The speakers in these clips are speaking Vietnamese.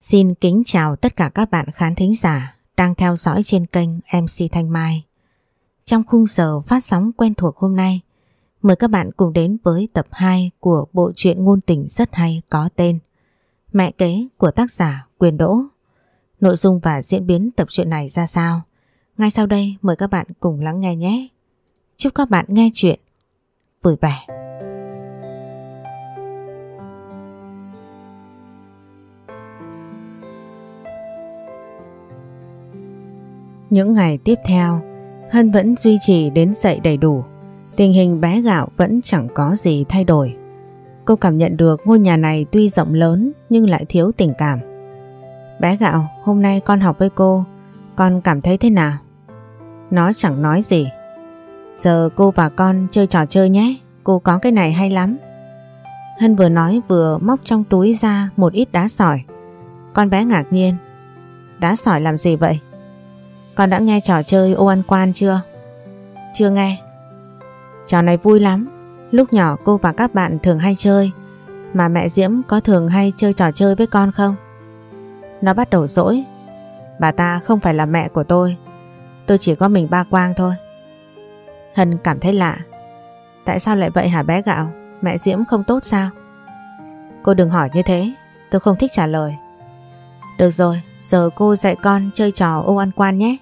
Xin kính chào tất cả các bạn khán thính giả đang theo dõi trên kênh MC Thanh Mai. Trong khung giờ phát sóng quen thuộc hôm nay, mời các bạn cùng đến với tập 2 của bộ truyện ngôn tình rất hay có tên Mẹ kế của tác giả Quyền Đỗ. Nội dung và diễn biến tập truyện này ra sao? Ngay sau đây mời các bạn cùng lắng nghe nhé. Chúc các bạn nghe chuyện vui vẻ. Những ngày tiếp theo, Hân vẫn duy trì đến dậy đầy đủ. Tình hình bé gạo vẫn chẳng có gì thay đổi. Cô cảm nhận được ngôi nhà này tuy rộng lớn nhưng lại thiếu tình cảm. Bé gạo, hôm nay con học với cô, con cảm thấy thế nào? Nó chẳng nói gì. Giờ cô và con chơi trò chơi nhé, cô có cái này hay lắm. Hân vừa nói vừa móc trong túi ra một ít đá sỏi. Con bé ngạc nhiên. Đá sỏi làm gì vậy? Con đã nghe trò chơi ô ăn quan chưa? Chưa nghe. Trò này vui lắm. Lúc nhỏ cô và các bạn thường hay chơi. Mà mẹ Diễm có thường hay chơi trò chơi với con không? Nó bắt đầu dỗi. Bà ta không phải là mẹ của tôi. Tôi chỉ có mình ba Quang thôi. Hân cảm thấy lạ. Tại sao lại vậy hả bé gạo? Mẹ Diễm không tốt sao? Cô đừng hỏi như thế. Tôi không thích trả lời. Được rồi, giờ cô dạy con chơi trò ô ăn quan nhé.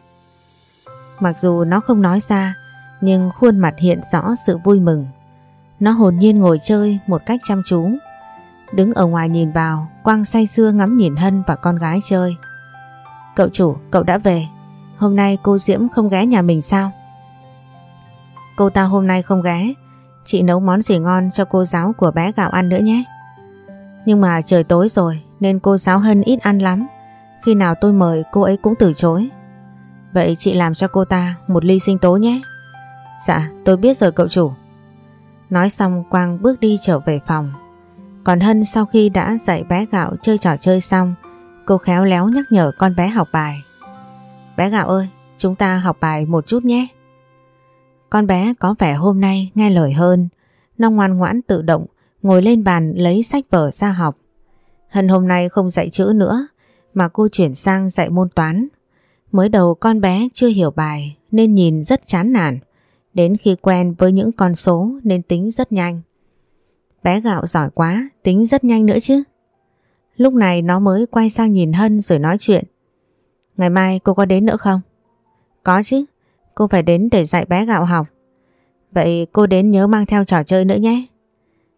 Mặc dù nó không nói ra, nhưng khuôn mặt hiện rõ sự vui mừng. Nó hồn nhiên ngồi chơi một cách chăm chú. Đứng ở ngoài nhìn vào, Quang say sưa ngắm nhìn Hân và con gái chơi. Cậu chủ, cậu đã về. Hôm nay cô Diễm không ghé nhà mình sao? Cô ta hôm nay không ghé. Chị nấu món gì ngon cho cô giáo của bé gạo ăn nữa nhé. Nhưng mà trời tối rồi nên cô giáo Hân ít ăn lắm. Khi nào tôi mời cô ấy cũng từ chối. Vậy chị làm cho cô ta một ly sinh tố nhé. Dạ, tôi biết rồi cậu chủ. Nói xong Quang bước đi trở về phòng. Còn Hân sau khi đã dạy bé gạo chơi trò chơi xong, cô khéo léo nhắc nhở con bé học bài. Bé gạo ơi, chúng ta học bài một chút nhé. Con bé có vẻ hôm nay nghe lời hơn, nó ngoan ngoãn tự động, ngồi lên bàn lấy sách vở ra học. Hân hôm nay không dạy chữ nữa, mà cô chuyển sang dạy môn toán. Mới đầu con bé chưa hiểu bài nên nhìn rất chán nản. Đến khi quen với những con số nên tính rất nhanh. Bé gạo giỏi quá, tính rất nhanh nữa chứ. Lúc này nó mới quay sang nhìn Hân rồi nói chuyện. Ngày mai cô có đến nữa không? Có chứ, cô phải đến để dạy bé gạo học. Vậy cô đến nhớ mang theo trò chơi nữa nhé.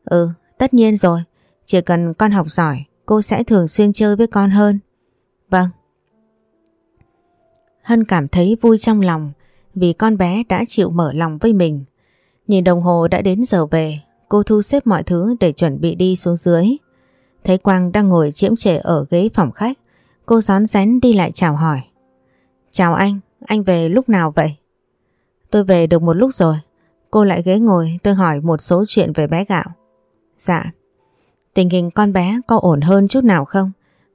Ừ, tất nhiên rồi. Chỉ cần con học giỏi, cô sẽ thường xuyên chơi với con hơn. Vâng. Hân cảm thấy vui trong lòng vì con bé đã chịu mở lòng với mình. Nhìn đồng hồ đã đến giờ về, cô thu xếp mọi thứ để chuẩn bị đi xuống dưới. Thấy Quang đang ngồi chiếm trệ ở ghế phòng khách, cô rón rén đi lại chào hỏi. Chào anh, anh về lúc nào vậy? Tôi về được một lúc rồi, cô lại ghế ngồi tôi hỏi một số chuyện về bé gạo. Dạ, tình hình con bé có ổn hơn chút nào không?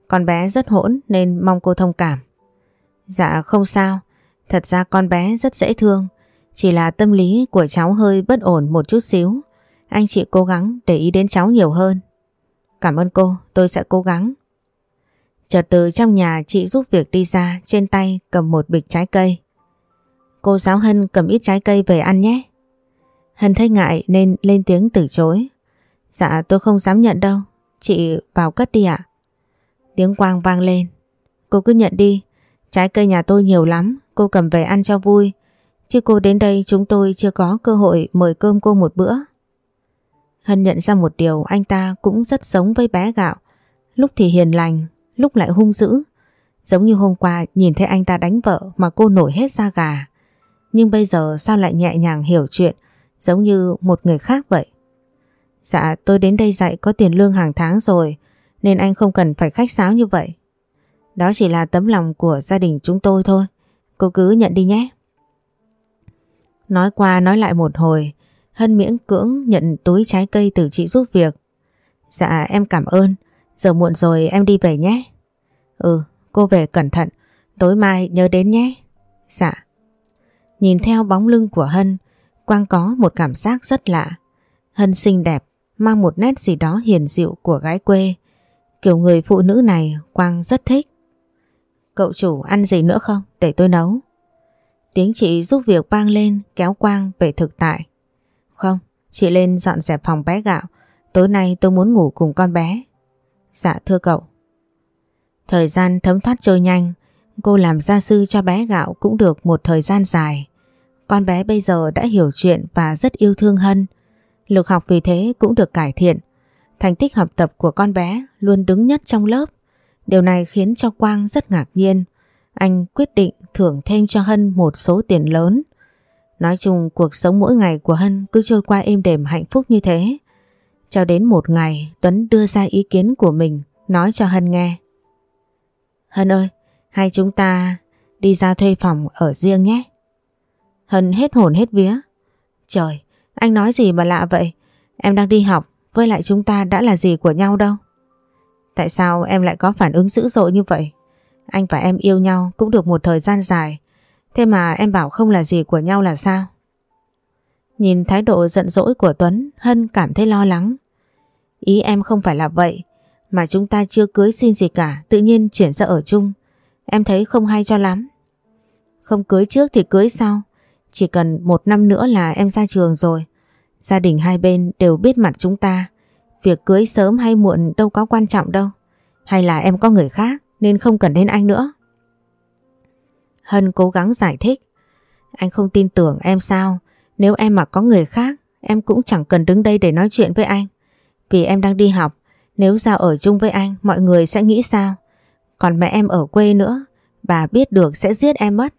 Con bé rất hỗn nên mong cô thông cảm. Dạ không sao, thật ra con bé rất dễ thương, chỉ là tâm lý của cháu hơi bất ổn một chút xíu. Anh chị cố gắng để ý đến cháu nhiều hơn. Cảm ơn cô, tôi sẽ cố gắng. Chợt từ trong nhà chị giúp việc đi ra trên tay cầm một bịch trái cây. Cô giáo Hân cầm ít trái cây về ăn nhé. Hân thấy ngại nên lên tiếng từ chối. Dạ tôi không dám nhận đâu, chị vào cất đi ạ. Tiếng quang vang lên. Cô cứ nhận đi, trái cây nhà tôi nhiều lắm, cô cầm về ăn cho vui. Chứ cô đến đây chúng tôi chưa có cơ hội mời cơm cô một bữa. Hân nhận ra một điều anh ta cũng rất giống với bé gạo. Lúc thì hiền lành, lúc lại hung dữ. Giống như hôm qua nhìn thấy anh ta đánh vợ mà cô nổi hết da gà. Nhưng bây giờ sao lại nhẹ nhàng hiểu chuyện, giống như một người khác vậy. Dạ tôi đến đây dạy có tiền lương hàng tháng rồi, nên anh không cần phải khách sáo như vậy. Đó chỉ là tấm lòng của gia đình chúng tôi thôi. Cô cứ nhận đi nhé. Nói qua nói lại một hồi, Hân miễn cưỡng nhận túi trái cây từ chị giúp việc. Dạ em cảm ơn, giờ muộn rồi em đi về nhé. Ừ, cô về cẩn thận, tối mai nhớ đến nhé. Dạ. Nhìn theo bóng lưng của Hân, Quang có một cảm giác rất lạ. Hân xinh đẹp, mang một nét gì đó hiền dịu của gái quê. Kiểu người phụ nữ này Quang rất thích. Cậu chủ ăn gì nữa không? Để tôi nấu. Tiếng chị giúp việc vang lên kéo Quang về thực tại. Không, chị lên dọn dẹp phòng bé gạo. Tối nay tôi muốn ngủ cùng con bé. Dạ thưa cậu. Thời gian thấm thoát trôi nhanh, cô làm gia sư cho bé gạo cũng được một thời gian dài. Con bé bây giờ đã hiểu chuyện và rất yêu thương Hân. Lực học vì thế cũng được cải thiện. Thành tích học tập của con bé luôn đứng nhất trong lớp. Điều này khiến cho Quang rất ngạc nhiên. Anh quyết định thưởng thêm cho Hân một số tiền lớn. Nói chung cuộc sống mỗi ngày của Hân cứ trôi qua êm đềm hạnh phúc như thế. Cho đến một ngày Tuấn đưa ra ý kiến của mình nói cho Hân nghe. Hân ơi, hai chúng ta đi ra thuê phòng ở riêng nhé. Hân hết hồn hết vía. Trời, anh nói gì mà lạ vậy? Em đang đi học, với lại chúng ta đã là gì của nhau đâu. Tại sao em lại có phản ứng dữ dội như vậy? Anh và em yêu nhau cũng được một thời gian dài. Thế mà em bảo không là gì của nhau là sao? Nhìn thái độ giận dỗi của Tuấn, Hân cảm thấy lo lắng. Ý em không phải là vậy, mà chúng ta chưa cưới xin gì cả, tự nhiên chuyển ra ở chung. Em thấy không hay cho lắm. Không cưới trước thì cưới sau. Chỉ cần một năm nữa là em ra trường rồi. Gia đình hai bên đều biết mặt chúng ta. Việc cưới sớm hay muộn đâu có quan trọng đâu. Hay là em có người khác nên không cần đến anh nữa. Hân cố gắng giải thích. Anh không tin tưởng em sao? Nếu em mà có người khác, em cũng chẳng cần đứng đây để nói chuyện với anh. Vì em đang đi học, nếu ra ở chung với anh, mọi người sẽ nghĩ sao? Còn mẹ em ở quê nữa, bà biết được sẽ giết em mất.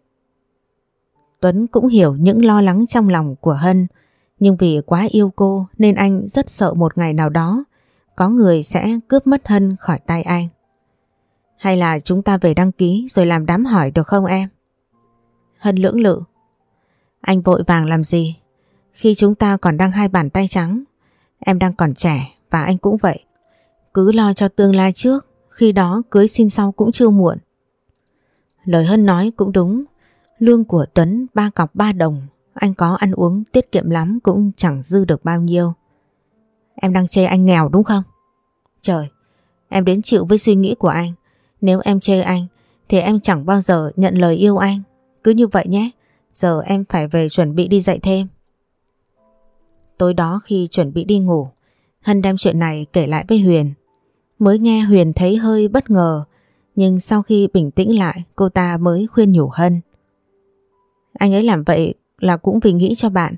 Tuấn cũng hiểu những lo lắng trong lòng của Hân, nhưng vì quá yêu cô nên anh rất sợ một ngày nào đó có người sẽ cướp mất Hân khỏi tay anh. Hay là chúng ta về đăng ký rồi làm đám hỏi được không em? Hân lưỡng lự. Anh vội vàng làm gì? Khi chúng ta còn đang hai bàn tay trắng, em đang còn trẻ và anh cũng vậy. Cứ lo cho tương lai trước, khi đó cưới xin sau cũng chưa muộn. Lời Hân nói cũng đúng, lương của Tuấn ba cọc ba đồng, anh có ăn uống tiết kiệm lắm cũng chẳng dư được bao nhiêu. Em đang chê anh nghèo đúng không? Trời, em đến chịu với suy nghĩ của anh. Nếu em chê anh thì em chẳng bao giờ nhận lời yêu anh. Cứ như vậy nhé, giờ em phải về chuẩn bị đi dạy thêm. Tối đó khi chuẩn bị đi ngủ, Hân đem chuyện này kể lại với Huyền. Mới nghe Huyền thấy hơi bất ngờ, nhưng sau khi bình tĩnh lại cô ta mới khuyên nhủ Hân. Anh ấy làm vậy là cũng vì nghĩ cho bạn,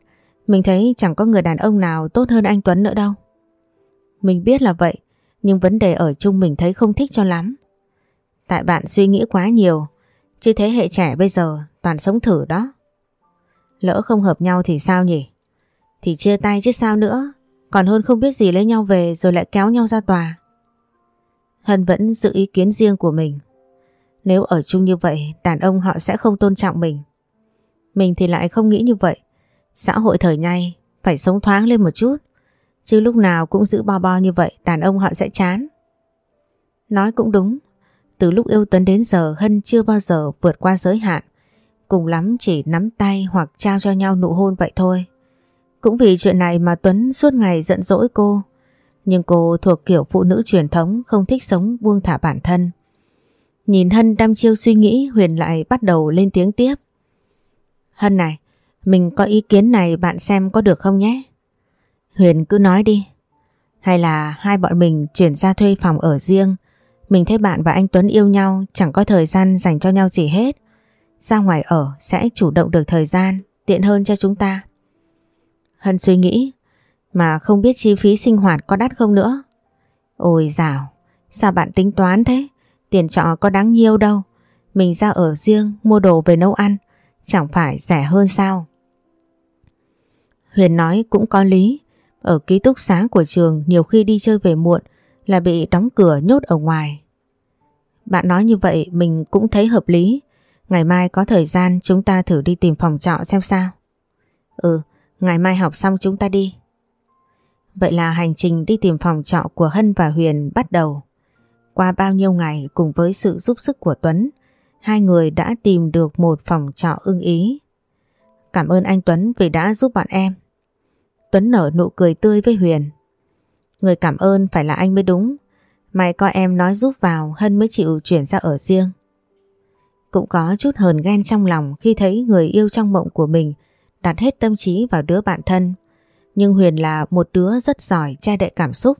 mình thấy chẳng có người đàn ông nào tốt hơn anh Tuấn nữa đâu. Mình biết là vậy, nhưng vấn đề ở chung mình thấy không thích cho lắm. Tại bạn suy nghĩ quá nhiều, chứ thế hệ trẻ bây giờ toàn sống thử đó. Lỡ không hợp nhau thì sao nhỉ? Thì chia tay chứ sao nữa, còn hơn không biết gì lấy nhau về rồi lại kéo nhau ra tòa. Hân vẫn giữ ý kiến riêng của mình. Nếu ở chung như vậy, đàn ông họ sẽ không tôn trọng mình. Mình thì lại không nghĩ như vậy. Xã hội thời nay phải sống thoáng lên một chút. Chứ lúc nào cũng giữ bo bo như vậy, đàn ông họ sẽ chán. Nói cũng đúng, từ lúc yêu Tuấn đến giờ Hân chưa bao giờ vượt qua giới hạn. Cùng lắm chỉ nắm tay hoặc trao cho nhau nụ hôn vậy thôi. Cũng vì chuyện này mà Tuấn suốt ngày giận dỗi cô. Nhưng cô thuộc kiểu phụ nữ truyền thống không thích sống buông thả bản thân. Nhìn Hân đăm chiêu suy nghĩ Huyền lại bắt đầu lên tiếng tiếp. Hân này, mình có ý kiến này bạn xem có được không nhé? Huyền cứ nói đi. Hay là hai bọn mình chuyển ra thuê phòng ở riêng mình thấy bạn và anh Tuấn yêu nhau chẳng có thời gian dành cho nhau gì hết. Ra ngoài ở sẽ chủ động được thời gian, tiện hơn cho chúng ta. Hân suy nghĩ, mà không biết chi phí sinh hoạt có đắt không nữa. Ôi dào, sao bạn tính toán thế? Tiền trọ có đáng nhiêu đâu. Mình ra ở riêng mua đồ về nấu ăn, chẳng phải rẻ hơn sao? Huyền nói cũng có lý. Ở ký túc xá của trường nhiều khi đi chơi về muộn là bị đóng cửa nhốt ở ngoài. Bạn nói như vậy mình cũng thấy hợp lý. Ngày mai có thời gian chúng ta thử đi tìm phòng trọ xem sao. Ừ, ngày mai học xong chúng ta đi. Vậy là hành trình đi tìm phòng trọ của Hân và Huyền bắt đầu. Qua bao nhiêu ngày cùng với sự giúp sức của Tuấn, hai người đã tìm được một phòng trọ ưng ý. Cảm ơn anh Tuấn vì đã giúp bọn em. Tuấn nở nụ cười tươi với Huyền. Người cảm ơn phải là anh mới đúng. May coi em nói giúp vào, Hân mới chịu chuyển ra ở riêng. Cũng có chút hờn ghen trong lòng khi thấy người yêu trong mộng của mình đặt hết tâm trí vào đứa bạn thân. Nhưng Huyền là một đứa rất giỏi, che đậy cảm xúc.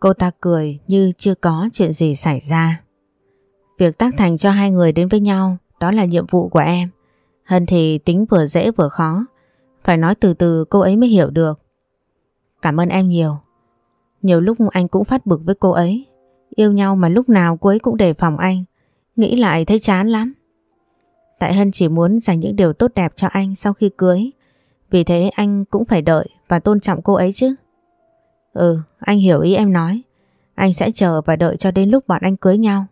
Cô ta cười như chưa có chuyện gì xảy ra. Việc tác thành cho hai người đến với nhau đó là nhiệm vụ của em. Hân thì tính vừa dễ vừa khó. Phải nói từ từ cô ấy mới hiểu được. Cảm ơn em nhiều. Nhiều lúc anh cũng phát bực với cô ấy. Yêu nhau mà lúc nào cô ấy cũng đề phòng anh. Nghĩ lại thấy chán lắm. Tại Hân chỉ muốn dành những điều tốt đẹp cho anh sau khi cưới. Vì thế anh cũng phải đợi và tôn trọng cô ấy chứ. Ừ, anh hiểu ý em nói. Anh sẽ chờ và đợi cho đến lúc bọn anh cưới nhau.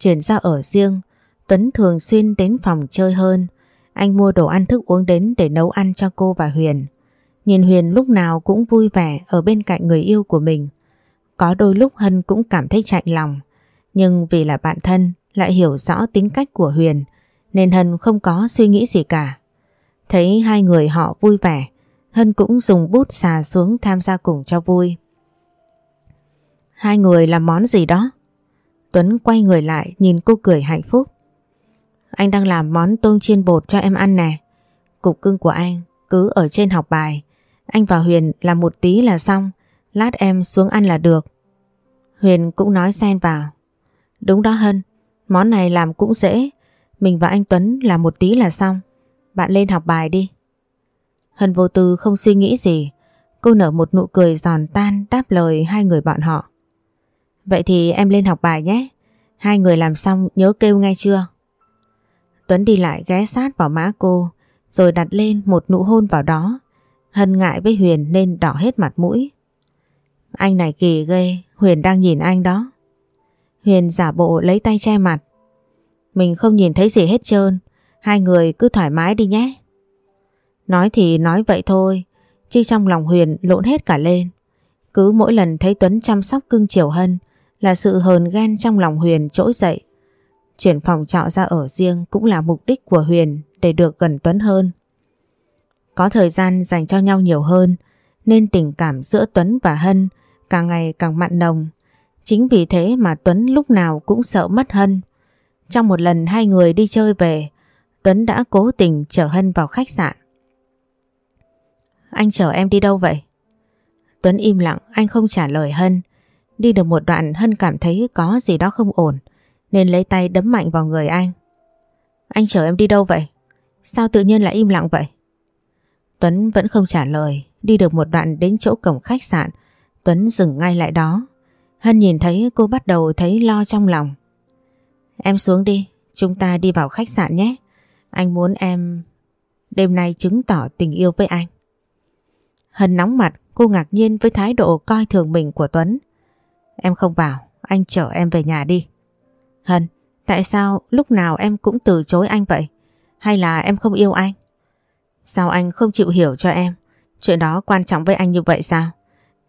Chuyển ra ở riêng, Tuấn thường xuyên đến phòng chơi hơn. Anh mua đồ ăn thức uống đến để nấu ăn cho cô và Huyền. Nhìn Huyền lúc nào cũng vui vẻ ở bên cạnh người yêu của mình. Có đôi lúc Hân cũng cảm thấy chạnh lòng. Nhưng vì là bạn thân lại hiểu rõ tính cách của Huyền nên Hân không có suy nghĩ gì cả. Thấy hai người họ vui vẻ Hân cũng dùng bút xà xuống tham gia cùng cho vui. Hai người làm món gì đó? Tuấn quay người lại nhìn cô cười hạnh phúc. Anh đang làm món tôm chiên bột cho em ăn nè. Cục cưng của anh cứ ở trên học bài. Anh và Huyền làm một tí là xong. Lát em xuống ăn là được. Huyền cũng nói xen vào. Đúng đó Hân. Món này làm cũng dễ. Mình và anh Tuấn làm một tí là xong. Bạn lên học bài đi. Hân vô tư không suy nghĩ gì. Cô nở một nụ cười giòn tan đáp lời hai người bọn họ. Vậy thì em lên học bài nhé. Hai người làm xong nhớ kêu ngay chưa? Tuấn đi lại ghé sát vào má cô rồi đặt lên một nụ hôn vào đó. Hân ngại với Huyền nên đỏ hết mặt mũi. Anh này kỳ ghê, Huyền đang nhìn anh đó. Huyền giả bộ lấy tay che mặt. Mình không nhìn thấy gì hết trơn, hai người cứ thoải mái đi nhé. Nói thì nói vậy thôi, chứ trong lòng Huyền lộn hết cả lên. Cứ mỗi lần thấy Tuấn chăm sóc cưng chiều Hân là sự hờn ghen trong lòng Huyền trỗi dậy. Chuyển phòng trọ ra ở riêng cũng là mục đích của Huyền để được gần Tuấn hơn. Có thời gian dành cho nhau nhiều hơn nên tình cảm giữa Tuấn và Hân càng ngày càng mặn nồng. Chính vì thế mà Tuấn lúc nào cũng sợ mất Hân. Trong một lần hai người đi chơi về, Tuấn đã cố tình chở Hân vào khách sạn. Anh chở em đi đâu vậy? Tuấn im lặng, anh không trả lời Hân. Đi được một đoạn Hân cảm thấy có gì đó không ổn, nên lấy tay đấm mạnh vào người anh. Anh chở em đi đâu vậy? Sao tự nhiên lại im lặng vậy? Tuấn vẫn không trả lời, đi được một đoạn đến chỗ cổng khách sạn, Tuấn dừng ngay lại đó. Hân nhìn thấy cô bắt đầu thấy lo trong lòng. Em xuống đi, chúng ta đi vào khách sạn nhé. Anh muốn em đêm nay chứng tỏ tình yêu với anh. Hân nóng mặt, cô ngạc nhiên với thái độ coi thường mình của Tuấn. Em không vào, anh chở em về nhà đi. Hân, tại sao lúc nào em cũng từ chối anh vậy? Hay là em không yêu anh? Sao anh không chịu hiểu cho em? Chuyện đó quan trọng với anh như vậy sao?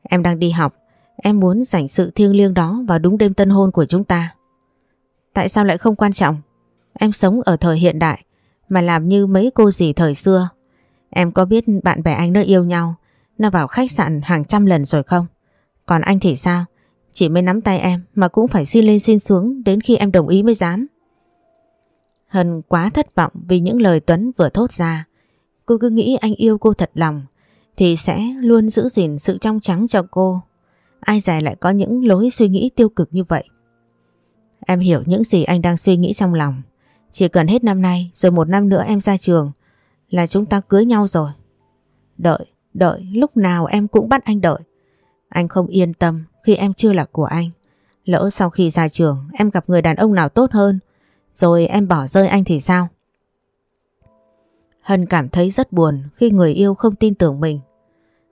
Em đang đi học, em muốn dành sự thiêng liêng đó vào đúng đêm tân hôn của chúng ta. Tại sao lại không quan trọng? Em sống ở thời hiện đại mà làm như mấy cô dì thời xưa. Em có biết bạn bè anh nó yêu nhau, nó vào khách sạn hàng trăm lần rồi không? Còn anh thì sao? Chỉ mới nắm tay em mà cũng phải xin lên xin xuống đến khi em đồng ý mới dám. Hân quá thất vọng vì những lời Tuấn vừa thốt ra. Cô cứ nghĩ anh yêu cô thật lòng thì sẽ luôn giữ gìn sự trong trắng cho cô. Ai dè lại có những lối suy nghĩ tiêu cực như vậy. Em hiểu những gì anh đang suy nghĩ trong lòng. Chỉ cần hết năm nay rồi một năm nữa em ra trường là chúng ta cưới nhau rồi. Đợi, đợi, lúc nào em cũng bắt anh đợi. Anh không yên tâm khi em chưa là của anh. Lỡ sau khi ra trường em gặp người đàn ông nào tốt hơn rồi em bỏ rơi anh thì sao? Hân cảm thấy rất buồn khi người yêu không tin tưởng mình.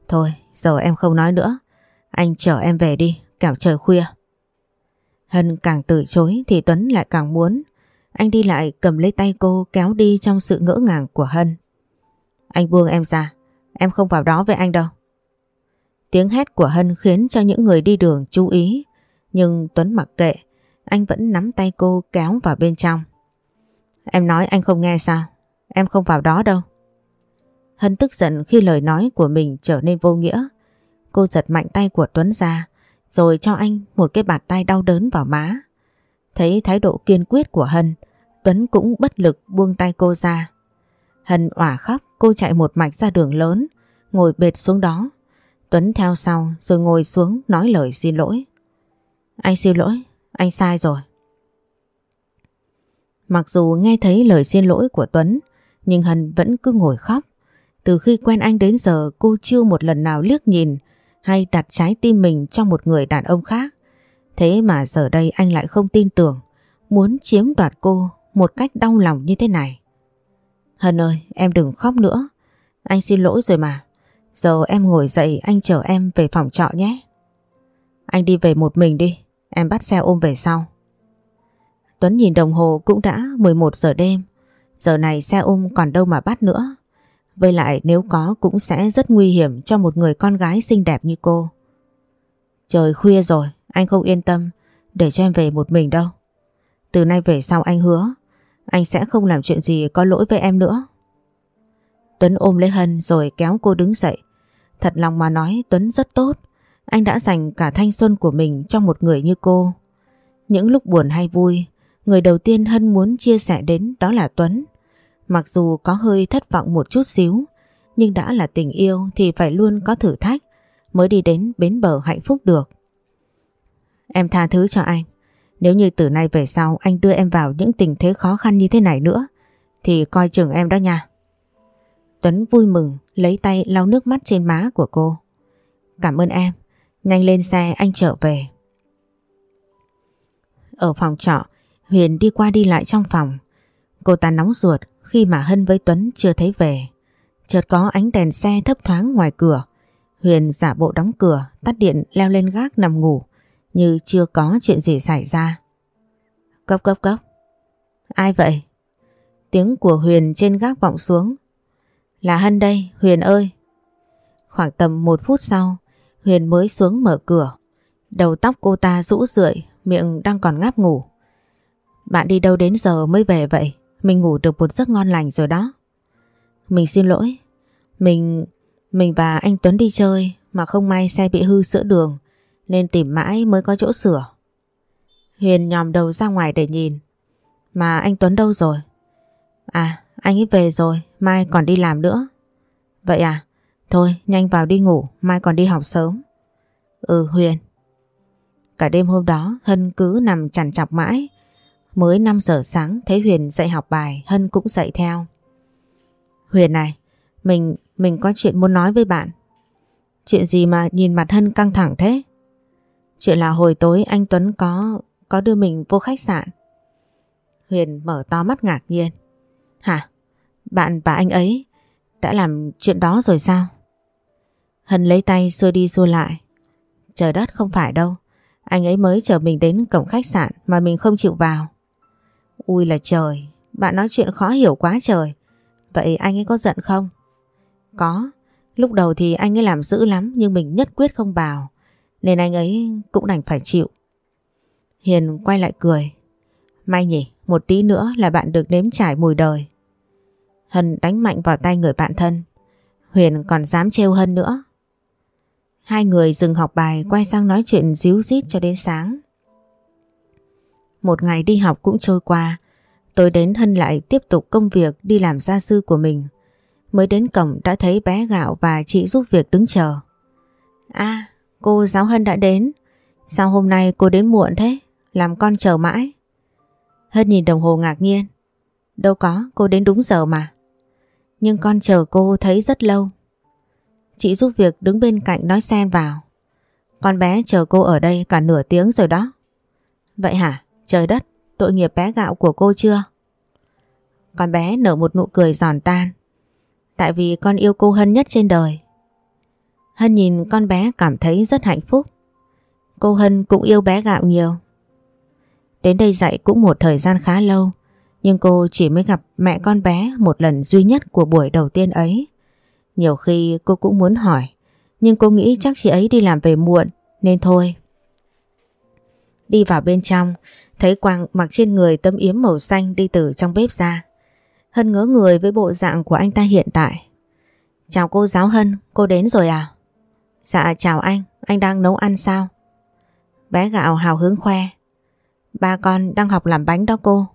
Thôi, giờ em không nói nữa. Anh chở em về đi, kẻo trời khuya. Hân càng từ chối thì Tuấn lại càng muốn. Anh đi lại cầm lấy tay cô kéo đi trong sự ngỡ ngàng của Hân. Anh buông em ra, em không vào đó với anh đâu. Tiếng hét của Hân khiến cho những người đi đường chú ý. Nhưng Tuấn mặc kệ, anh vẫn nắm tay cô kéo vào bên trong. Em nói anh không nghe sao? Em không vào đó đâu. Hân tức giận khi lời nói của mình trở nên vô nghĩa. Cô giật mạnh tay của Tuấn ra, rồi cho anh một cái bạt tay đau đớn vào má. Thấy thái độ kiên quyết của Hân, Tuấn cũng bất lực buông tay cô ra. Hân òa khóc, cô chạy một mạch ra đường lớn, ngồi bệt xuống đó. Tuấn theo sau rồi ngồi xuống nói lời xin lỗi. Anh xin lỗi, anh sai rồi. Mặc dù nghe thấy lời xin lỗi của Tuấn, nhưng Hân vẫn cứ ngồi khóc. Từ khi quen anh đến giờ cô chưa một lần nào liếc nhìn hay đặt trái tim mình trong một người đàn ông khác. Thế mà giờ đây anh lại không tin tưởng, muốn chiếm đoạt cô một cách đau lòng như thế này. Hân ơi, em đừng khóc nữa. Anh xin lỗi rồi mà. Giờ em ngồi dậy anh chở em về phòng trọ nhé. Anh đi về một mình đi, em bắt xe ôm về sau. Tuấn nhìn đồng hồ cũng đã 11 giờ đêm. Giờ này xe ôm còn đâu mà bắt nữa. Với lại nếu có cũng sẽ rất nguy hiểm cho một người con gái xinh đẹp như cô. Trời khuya rồi, anh không yên tâm để cho em về một mình đâu. Từ nay về sau anh hứa, anh sẽ không làm chuyện gì có lỗi với em nữa. Tuấn ôm lấy Hân rồi kéo cô đứng dậy. Thật lòng mà nói Tuấn rất tốt. Anh đã dành cả thanh xuân của mình cho một người như cô. Những lúc buồn hay vui, người đầu tiên Hân muốn chia sẻ đến đó là Tuấn. Mặc dù có hơi thất vọng một chút xíu, nhưng đã là tình yêu thì phải luôn có thử thách mới đi đến bến bờ hạnh phúc được. Em tha thứ cho anh. Nếu như từ nay về sau anh đưa em vào những tình thế khó khăn như thế này nữa, thì coi chừng em đó nha. Tuấn vui mừng lấy tay lau nước mắt trên má của cô. Cảm ơn em, nhanh lên xe anh trở về. Ở phòng trọ, Huyền đi qua đi lại trong phòng. Cô ta nóng ruột khi mà Hân với Tuấn chưa thấy về. Chợt có ánh đèn xe thấp thoáng ngoài cửa. Huyền giả bộ đóng cửa, tắt điện leo lên gác nằm ngủ như chưa có chuyện gì xảy ra. Cốc cốc cốc. Ai vậy? Tiếng của Huyền trên gác vọng xuống. Là Hân đây, Huyền ơi. Khoảng tầm một phút sau, Huyền mới xuống mở cửa. Đầu tóc cô ta rũ rượi, miệng đang còn ngáp ngủ. Bạn đi đâu đến giờ mới về vậy? Mình ngủ được một giấc ngon lành rồi đó. Mình xin lỗi. Mình... Mình và anh Tuấn đi chơi mà không may xe bị hư sữa đường nên tìm mãi mới có chỗ sửa. Huyền nhòm đầu ra ngoài để nhìn. Mà anh Tuấn đâu rồi? À, anh ấy về rồi, mai còn đi làm nữa. Vậy à? Thôi, nhanh vào đi ngủ, mai còn đi học sớm. Ừ, Huyền. Cả đêm hôm đó, Hân cứ nằm chằn chọc mãi. Mới 5 giờ sáng thấy Huyền dạy học bài, Hân cũng dạy theo. Huyền này, mình mình có chuyện muốn nói với bạn. Chuyện gì mà nhìn mặt Hân căng thẳng thế? Chuyện là hồi tối anh Tuấn có có đưa mình vô khách sạn. Huyền mở to mắt ngạc nhiên. Hả? Bạn và anh ấy đã làm chuyện đó rồi sao? Hân lấy tay xua đi xua lại. Trời đất không phải đâu. Anh ấy mới chở mình đến cổng khách sạn mà mình không chịu vào. Ui là trời, bạn nói chuyện khó hiểu quá trời. Vậy anh ấy có giận không? Có, lúc đầu thì anh ấy làm dữ lắm nhưng mình nhất quyết không vào. Nên anh ấy cũng đành phải chịu. Hiền quay lại cười. May nhỉ, một tí nữa là bạn được nếm trải mùi đời. Hân đánh mạnh vào tay người bạn thân. Huyền còn dám trêu Hân nữa. Hai người dừng học bài quay sang nói chuyện díu dít cho đến sáng. Một ngày đi học cũng trôi qua. Tôi đến Hân lại tiếp tục công việc đi làm gia sư của mình. Mới đến cổng đã thấy bé Gạo và chị giúp việc đứng chờ. À, cô giáo Hân đã đến. Sao hôm nay cô đến muộn thế? Làm con chờ mãi. Hân nhìn đồng hồ ngạc nhiên. Đâu có, cô đến đúng giờ mà. Nhưng con chờ cô thấy rất lâu. Chị giúp việc đứng bên cạnh nói xen vào. Con bé chờ cô ở đây cả nửa tiếng rồi đó. Vậy hả? Trời đất, tội nghiệp bé gạo của cô chưa? Con bé nở một nụ cười giòn tan. Tại vì con yêu cô Hân nhất trên đời. Hân nhìn con bé cảm thấy rất hạnh phúc. Cô Hân cũng yêu bé gạo nhiều. Đến đây dạy cũng một thời gian khá lâu. Nhưng cô chỉ mới gặp mẹ con bé một lần duy nhất của buổi đầu tiên ấy. Nhiều khi cô cũng muốn hỏi. Nhưng cô nghĩ chắc chị ấy đi làm về muộn nên thôi. Đi vào bên trong, thấy Quang mặc trên người tấm yếm màu xanh đi từ trong bếp ra. Hân ngỡ người với bộ dạng của anh ta hiện tại. Chào cô giáo Hân, cô đến rồi à? Dạ chào anh, anh đang nấu ăn sao? Bé gạo hào hứng khoe. Ba con đang học làm bánh đó cô.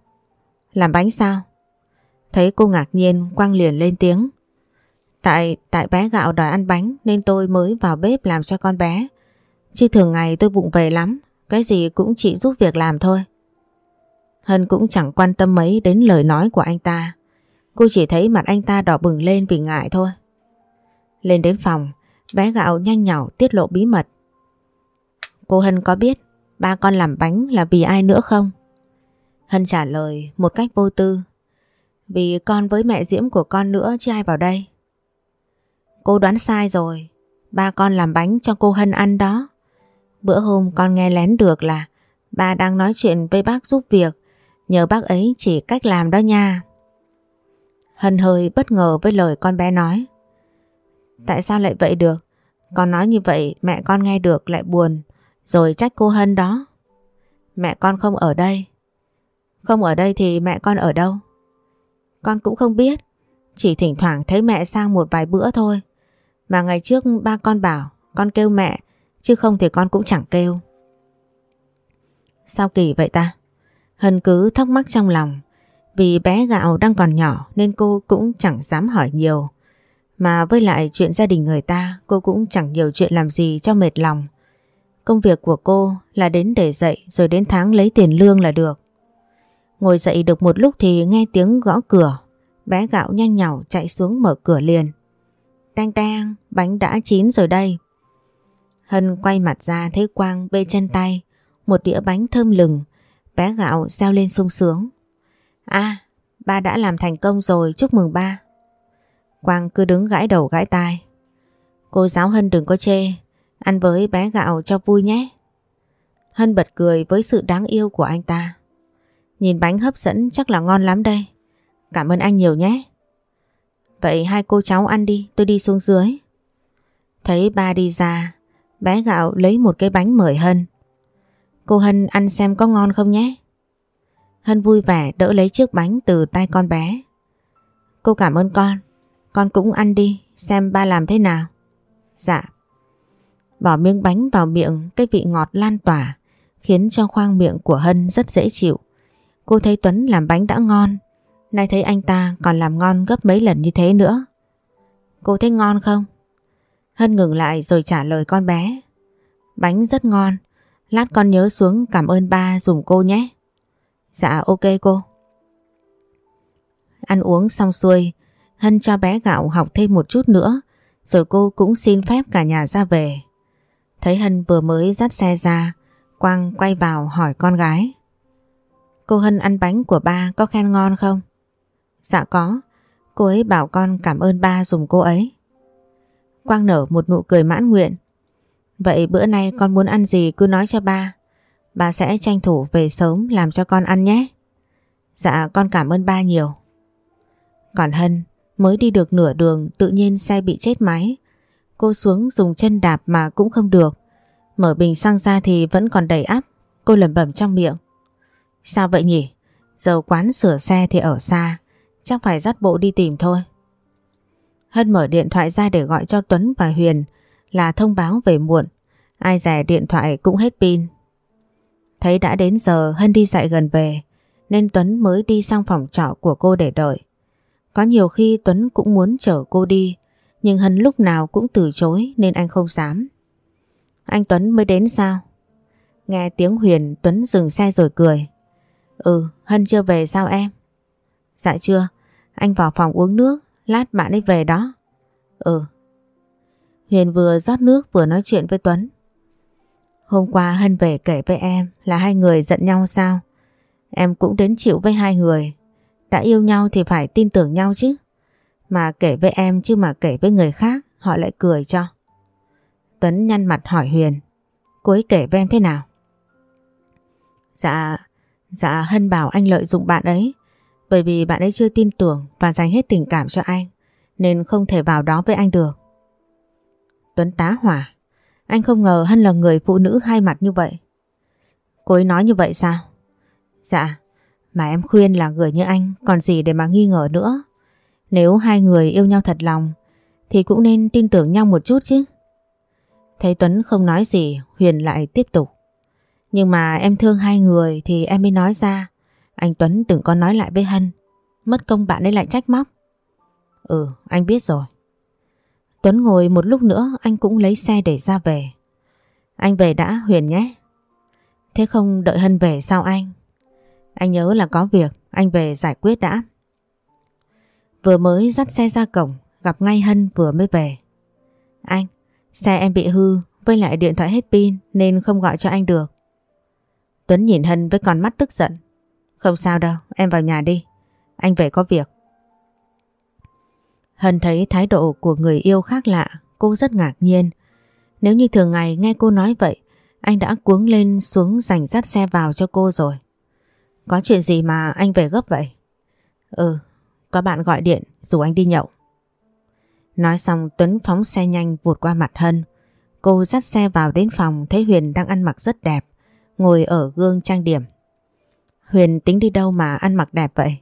Làm bánh sao? Thấy cô ngạc nhiên Quang liền lên tiếng. Tại tại bé gạo đòi ăn bánh nên tôi mới vào bếp làm cho con bé. Chứ thường ngày tôi bụng về lắm, cái gì cũng chỉ giúp việc làm thôi. Hân cũng chẳng quan tâm mấy đến lời nói của anh ta. Cô chỉ thấy mặt anh ta đỏ bừng lên vì ngại thôi. Lên đến phòng, bé gạo nhanh nhỏ tiết lộ bí mật. Cô Hân có biết ba con làm bánh là vì ai nữa không? Hân trả lời một cách vô tư. Vì con với mẹ Diễm của con nữa chứ ai vào đây. Cô đoán sai rồi. Ba con làm bánh cho cô Hân ăn đó. Bữa hôm con nghe lén được là ba đang nói chuyện với bác giúp việc. Nhờ bác ấy chỉ cách làm đó nha. Hân hơi bất ngờ với lời con bé nói. Tại sao lại vậy được? Con nói như vậy mẹ con nghe được lại buồn. Rồi trách cô Hân đó. Mẹ con không ở đây. Không ở đây thì mẹ con ở đâu? Con cũng không biết. Chỉ thỉnh thoảng thấy mẹ sang một vài bữa thôi. Mà ngày trước ba con bảo, con kêu mẹ, chứ không thì con cũng chẳng kêu. Sao kỳ vậy ta? Hân cứ thắc mắc trong lòng. Vì bé gạo đang còn nhỏ nên cô cũng chẳng dám hỏi nhiều. Mà với lại chuyện gia đình người ta, cô cũng chẳng nhiều chuyện làm gì cho mệt lòng. Công việc của cô là đến để dậy rồi đến tháng lấy tiền lương là được. Ngồi dậy được một lúc thì nghe tiếng gõ cửa. Bé gạo nhanh nhỏ chạy xuống mở cửa liền. Tang tang, bánh đã chín rồi đây. Hân quay mặt ra thấy Quang bê chân tay, một đĩa bánh thơm lừng. Bé gạo reo lên sung sướng. À, ba đã làm thành công rồi, chúc mừng ba. Quang cứ đứng gãi đầu gãi tai. Cô giáo Hân đừng có chê, ăn với bé gạo cho vui nhé. Hân bật cười với sự đáng yêu của anh ta. Nhìn bánh hấp dẫn chắc là ngon lắm đây. Cảm ơn anh nhiều nhé. Vậy hai cô cháu ăn đi, tôi đi xuống dưới. Thấy ba đi ra, bé gạo lấy một cái bánh mời Hân. Cô Hân ăn xem có ngon không nhé. Hân vui vẻ đỡ lấy chiếc bánh từ tay con bé. Cô cảm ơn con, con cũng ăn đi, xem ba làm thế nào. Dạ. Bỏ miếng bánh vào miệng, cái vị ngọt lan tỏa, khiến cho khoang miệng của Hân rất dễ chịu. Cô thấy Tuấn làm bánh đã ngon, nay thấy anh ta còn làm ngon gấp mấy lần như thế nữa. Cô thấy ngon không? Hân ngừng lại rồi trả lời con bé. Bánh rất ngon, lát con nhớ xuống cảm ơn ba dùm cô nhé. Dạ ok cô. Ăn uống xong xuôi, Hân cho bé gạo học thêm một chút nữa, rồi cô cũng xin phép cả nhà ra về. Thấy Hân vừa mới dắt xe ra, Quang quay vào hỏi con gái. Cô Hân ăn bánh của ba có khen ngon không? Dạ có, cô ấy bảo con cảm ơn ba dùng cô ấy. Quang nở một nụ cười mãn nguyện. Vậy bữa nay con muốn ăn gì cứ nói cho ba. Ba sẽ tranh thủ về sớm làm cho con ăn nhé. Dạ con cảm ơn ba nhiều. Còn Hân mới đi được nửa đường tự nhiên xe bị chết máy. Cô xuống dùng chân đạp mà cũng không được. Mở bình xăng ra thì vẫn còn đầy áp. Cô lẩm bẩm trong miệng. Sao vậy nhỉ? Giờ quán sửa xe thì ở xa. Chắc phải dắt bộ đi tìm thôi. Hân mở điện thoại ra để gọi cho Tuấn và Huyền, là thông báo về muộn. Ai rẻ điện thoại cũng hết pin. Thấy đã đến giờ, Hân đi dạy gần về, nên Tuấn mới đi sang phòng trọ của cô để đợi. Có nhiều khi Tuấn cũng muốn chở cô đi, nhưng Hân lúc nào cũng từ chối nên anh không dám. Anh Tuấn mới đến sao? Nghe tiếng Huyền, Tuấn dừng xe rồi cười. Ừ, Hân chưa về sao em? Dạ chưa, anh vào phòng uống nước, lát bạn ấy về đó. Ừ. Huyền vừa rót nước vừa nói chuyện với Tuấn. Hôm qua Hân về kể với em là hai người giận nhau sao? Em cũng đến chịu với hai người. Đã yêu nhau thì phải tin tưởng nhau chứ. Mà kể với em chứ mà kể với người khác họ lại cười cho. Tuấn nhăn mặt hỏi Huyền. Cô ấy kể với em thế nào? Dạ, dạ Hân bảo anh lợi dụng bạn ấy. Bởi vì bạn ấy chưa tin tưởng và dành hết tình cảm cho anh. Nên không thể vào đó với anh được. Tuấn tá hỏa. Anh không ngờ Hân là người phụ nữ hai mặt như vậy. Cô ấy nói như vậy sao? Dạ, mà em khuyên là người như anh còn gì để mà nghi ngờ nữa. Nếu hai người yêu nhau thật lòng thì cũng nên tin tưởng nhau một chút chứ. Thấy Tuấn không nói gì Huyền lại tiếp tục. Nhưng mà em thương hai người thì em mới nói ra. Anh Tuấn đừng có nói lại với Hân. Mất công bạn ấy lại trách móc. Ừ, anh biết rồi. Tuấn ngồi một lúc nữa anh cũng lấy xe để ra về. Anh về đã Huyền nhé. Thế không đợi Hân về sao anh? Anh nhớ là có việc, anh về giải quyết đã. Vừa mới dắt xe ra cổng, gặp ngay Hân vừa mới về. Anh, xe em bị hư, với lại điện thoại hết pin nên không gọi cho anh được. Tuấn nhìn Hân với con mắt tức giận. Không sao đâu, em vào nhà đi. Anh về có việc. Hân thấy thái độ của người yêu khác lạ, cô rất ngạc nhiên. Nếu như thường ngày nghe cô nói vậy, anh đã cuống lên xuống giành dắt xe vào cho cô rồi. Có chuyện gì mà anh về gấp vậy? Ừ, có bạn gọi điện rủ anh đi nhậu. Nói xong Tuấn phóng xe nhanh vụt qua mặt Hân. Cô dắt xe vào đến phòng thấy Huyền đang ăn mặc rất đẹp, ngồi ở gương trang điểm. Huyền tính đi đâu mà ăn mặc đẹp vậy?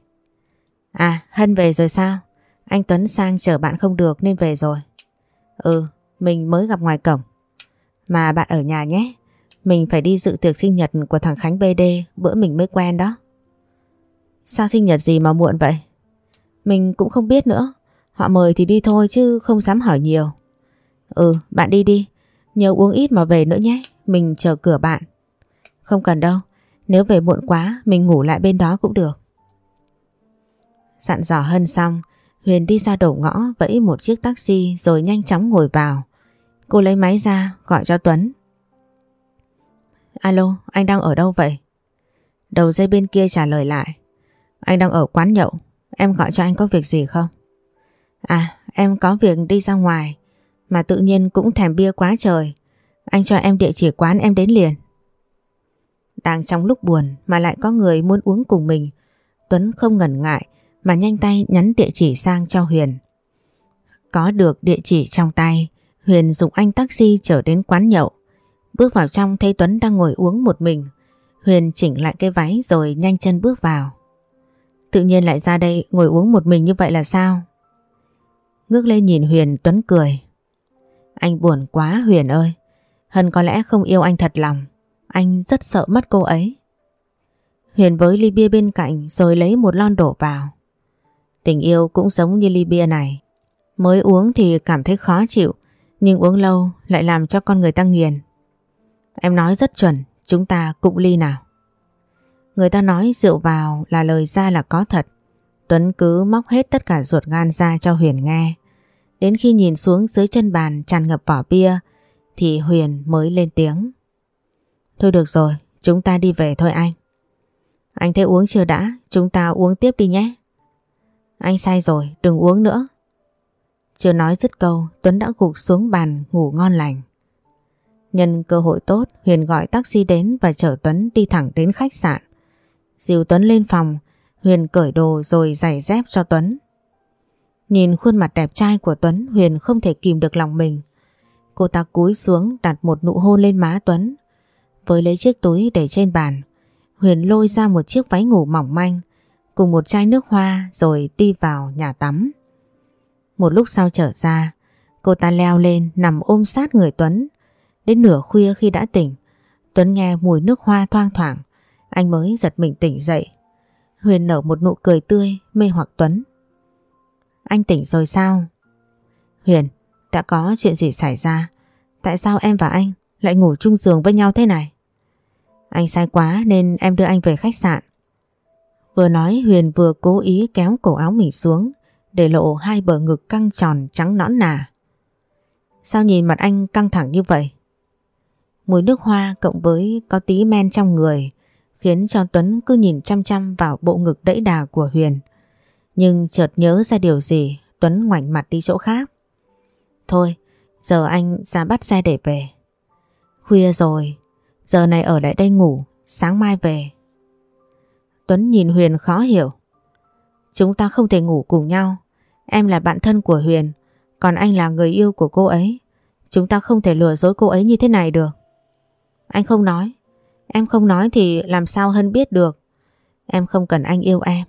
À, Hân về rồi sao? Anh Tuấn sang chờ bạn không được nên về rồi. Ừ, mình mới gặp ngoài cổng. Mà bạn ở nhà nhé. Mình phải đi dự tiệc sinh nhật của thằng Khánh BD bữa mình mới quen đó. Sao sinh nhật gì mà muộn vậy? Mình cũng không biết nữa. Họ mời thì đi thôi chứ không dám hỏi nhiều. Ừ, bạn đi đi. Nhớ uống ít mà về nữa nhé. Mình chờ cửa bạn. Không cần đâu. Nếu về muộn quá mình ngủ lại bên đó cũng được. Dặn dò Hân xong, Huyền đi ra đầu ngõ vẫy một chiếc taxi rồi nhanh chóng ngồi vào. Cô lấy máy ra gọi cho Tuấn. Alo, anh đang ở đâu vậy? Đầu dây bên kia trả lời lại. Anh đang ở quán nhậu, em gọi cho anh có việc gì không? À, em có việc đi ra ngoài, mà tự nhiên cũng thèm bia quá trời. Anh cho em địa chỉ quán em đến liền. Đang trong lúc buồn mà lại có người muốn uống cùng mình. Tuấn không ngần ngại mà nhanh tay nhắn địa chỉ sang cho Huyền. Có được địa chỉ trong tay, Huyền dùng anh taxi trở đến quán nhậu. Bước vào trong thấy Tuấn đang ngồi uống một mình. Huyền chỉnh lại cái váy rồi nhanh chân bước vào. Tự nhiên lại ra đây ngồi uống một mình như vậy là sao? Ngước lên nhìn Huyền Tuấn cười. Anh buồn quá Huyền ơi. Hân có lẽ không yêu anh thật lòng. Anh rất sợ mất cô ấy. Huyền với ly bia bên cạnh rồi lấy một lon đổ vào. Tình yêu cũng giống như ly bia này. Mới uống thì cảm thấy khó chịu, nhưng uống lâu lại làm cho con người ta nghiền. Em nói rất chuẩn, chúng ta cụng ly nào. Người ta nói rượu vào là lời ra là có thật. Tuấn cứ móc hết tất cả ruột gan ra cho Huyền nghe. Đến khi nhìn xuống dưới chân bàn tràn ngập vỏ bia thì Huyền mới lên tiếng. Thôi được rồi, chúng ta đi về thôi anh. Anh thấy uống chưa đã, chúng ta uống tiếp đi nhé. Anh say rồi, đừng uống nữa. Chưa nói dứt câu, Tuấn đã gục xuống bàn ngủ ngon lành. Nhân cơ hội tốt, Huyền gọi taxi đến và chở Tuấn đi thẳng đến khách sạn. Dìu Tuấn lên phòng, Huyền cởi đồ rồi giày dép cho Tuấn. Nhìn khuôn mặt đẹp trai của Tuấn, Huyền không thể kìm được lòng mình. Cô ta cúi xuống đặt một nụ hôn lên má Tuấn. Với lấy chiếc túi để trên bàn, Huyền lôi ra một chiếc váy ngủ mỏng manh cùng một chai nước hoa rồi đi vào nhà tắm. Một lúc sau trở ra, cô ta leo lên nằm ôm sát người Tuấn. Đến nửa khuya khi đã tỉnh, Tuấn nghe mùi nước hoa thoang thoảng, anh mới giật mình tỉnh dậy. Huyền nở một nụ cười tươi, mê hoặc Tuấn. Anh tỉnh rồi sao? Huyền, đã có chuyện gì xảy ra? Tại sao em và anh lại ngủ chung giường với nhau thế này? Anh sai quá nên em đưa anh về khách sạn. Vừa nói Huyền vừa cố ý kéo cổ áo mình xuống để lộ hai bờ ngực căng tròn trắng nõn nà. Sao nhìn mặt anh căng thẳng như vậy? Mùi nước hoa cộng với có tí men trong người khiến cho Tuấn cứ nhìn chăm chăm vào bộ ngực đẫy đà của Huyền. Nhưng chợt nhớ ra điều gì Tuấn ngoảnh mặt đi chỗ khác. Thôi, giờ anh ra bắt xe để về. Khuya rồi, giờ này ở lại đây ngủ, sáng mai về. Tuấn nhìn Huyền khó hiểu. Chúng ta không thể ngủ cùng nhau. Em là bạn thân của Huyền, còn anh là người yêu của cô ấy. Chúng ta không thể lừa dối cô ấy như thế này được. Anh không nói. Em không nói thì làm sao Hân biết được. Em không cần anh yêu em.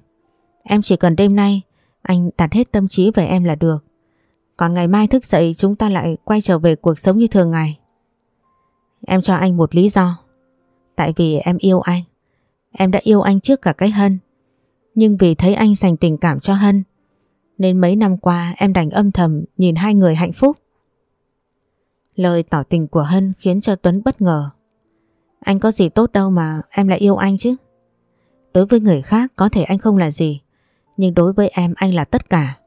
Em chỉ cần đêm nay anh đặt hết tâm trí về em là được. Còn ngày mai thức dậy chúng ta lại quay trở về cuộc sống như thường ngày. Em cho anh một lý do. Tại vì em yêu anh. Em đã yêu anh trước cả cái Hân. Nhưng vì thấy anh dành tình cảm cho Hân nên mấy năm qua em đành âm thầm nhìn hai người hạnh phúc. Lời tỏ tình của Hân khiến cho Tuấn bất ngờ. Anh có gì tốt đâu mà em lại yêu anh chứ. Đối với người khác có thể anh không là gì, nhưng đối với em anh là tất cả.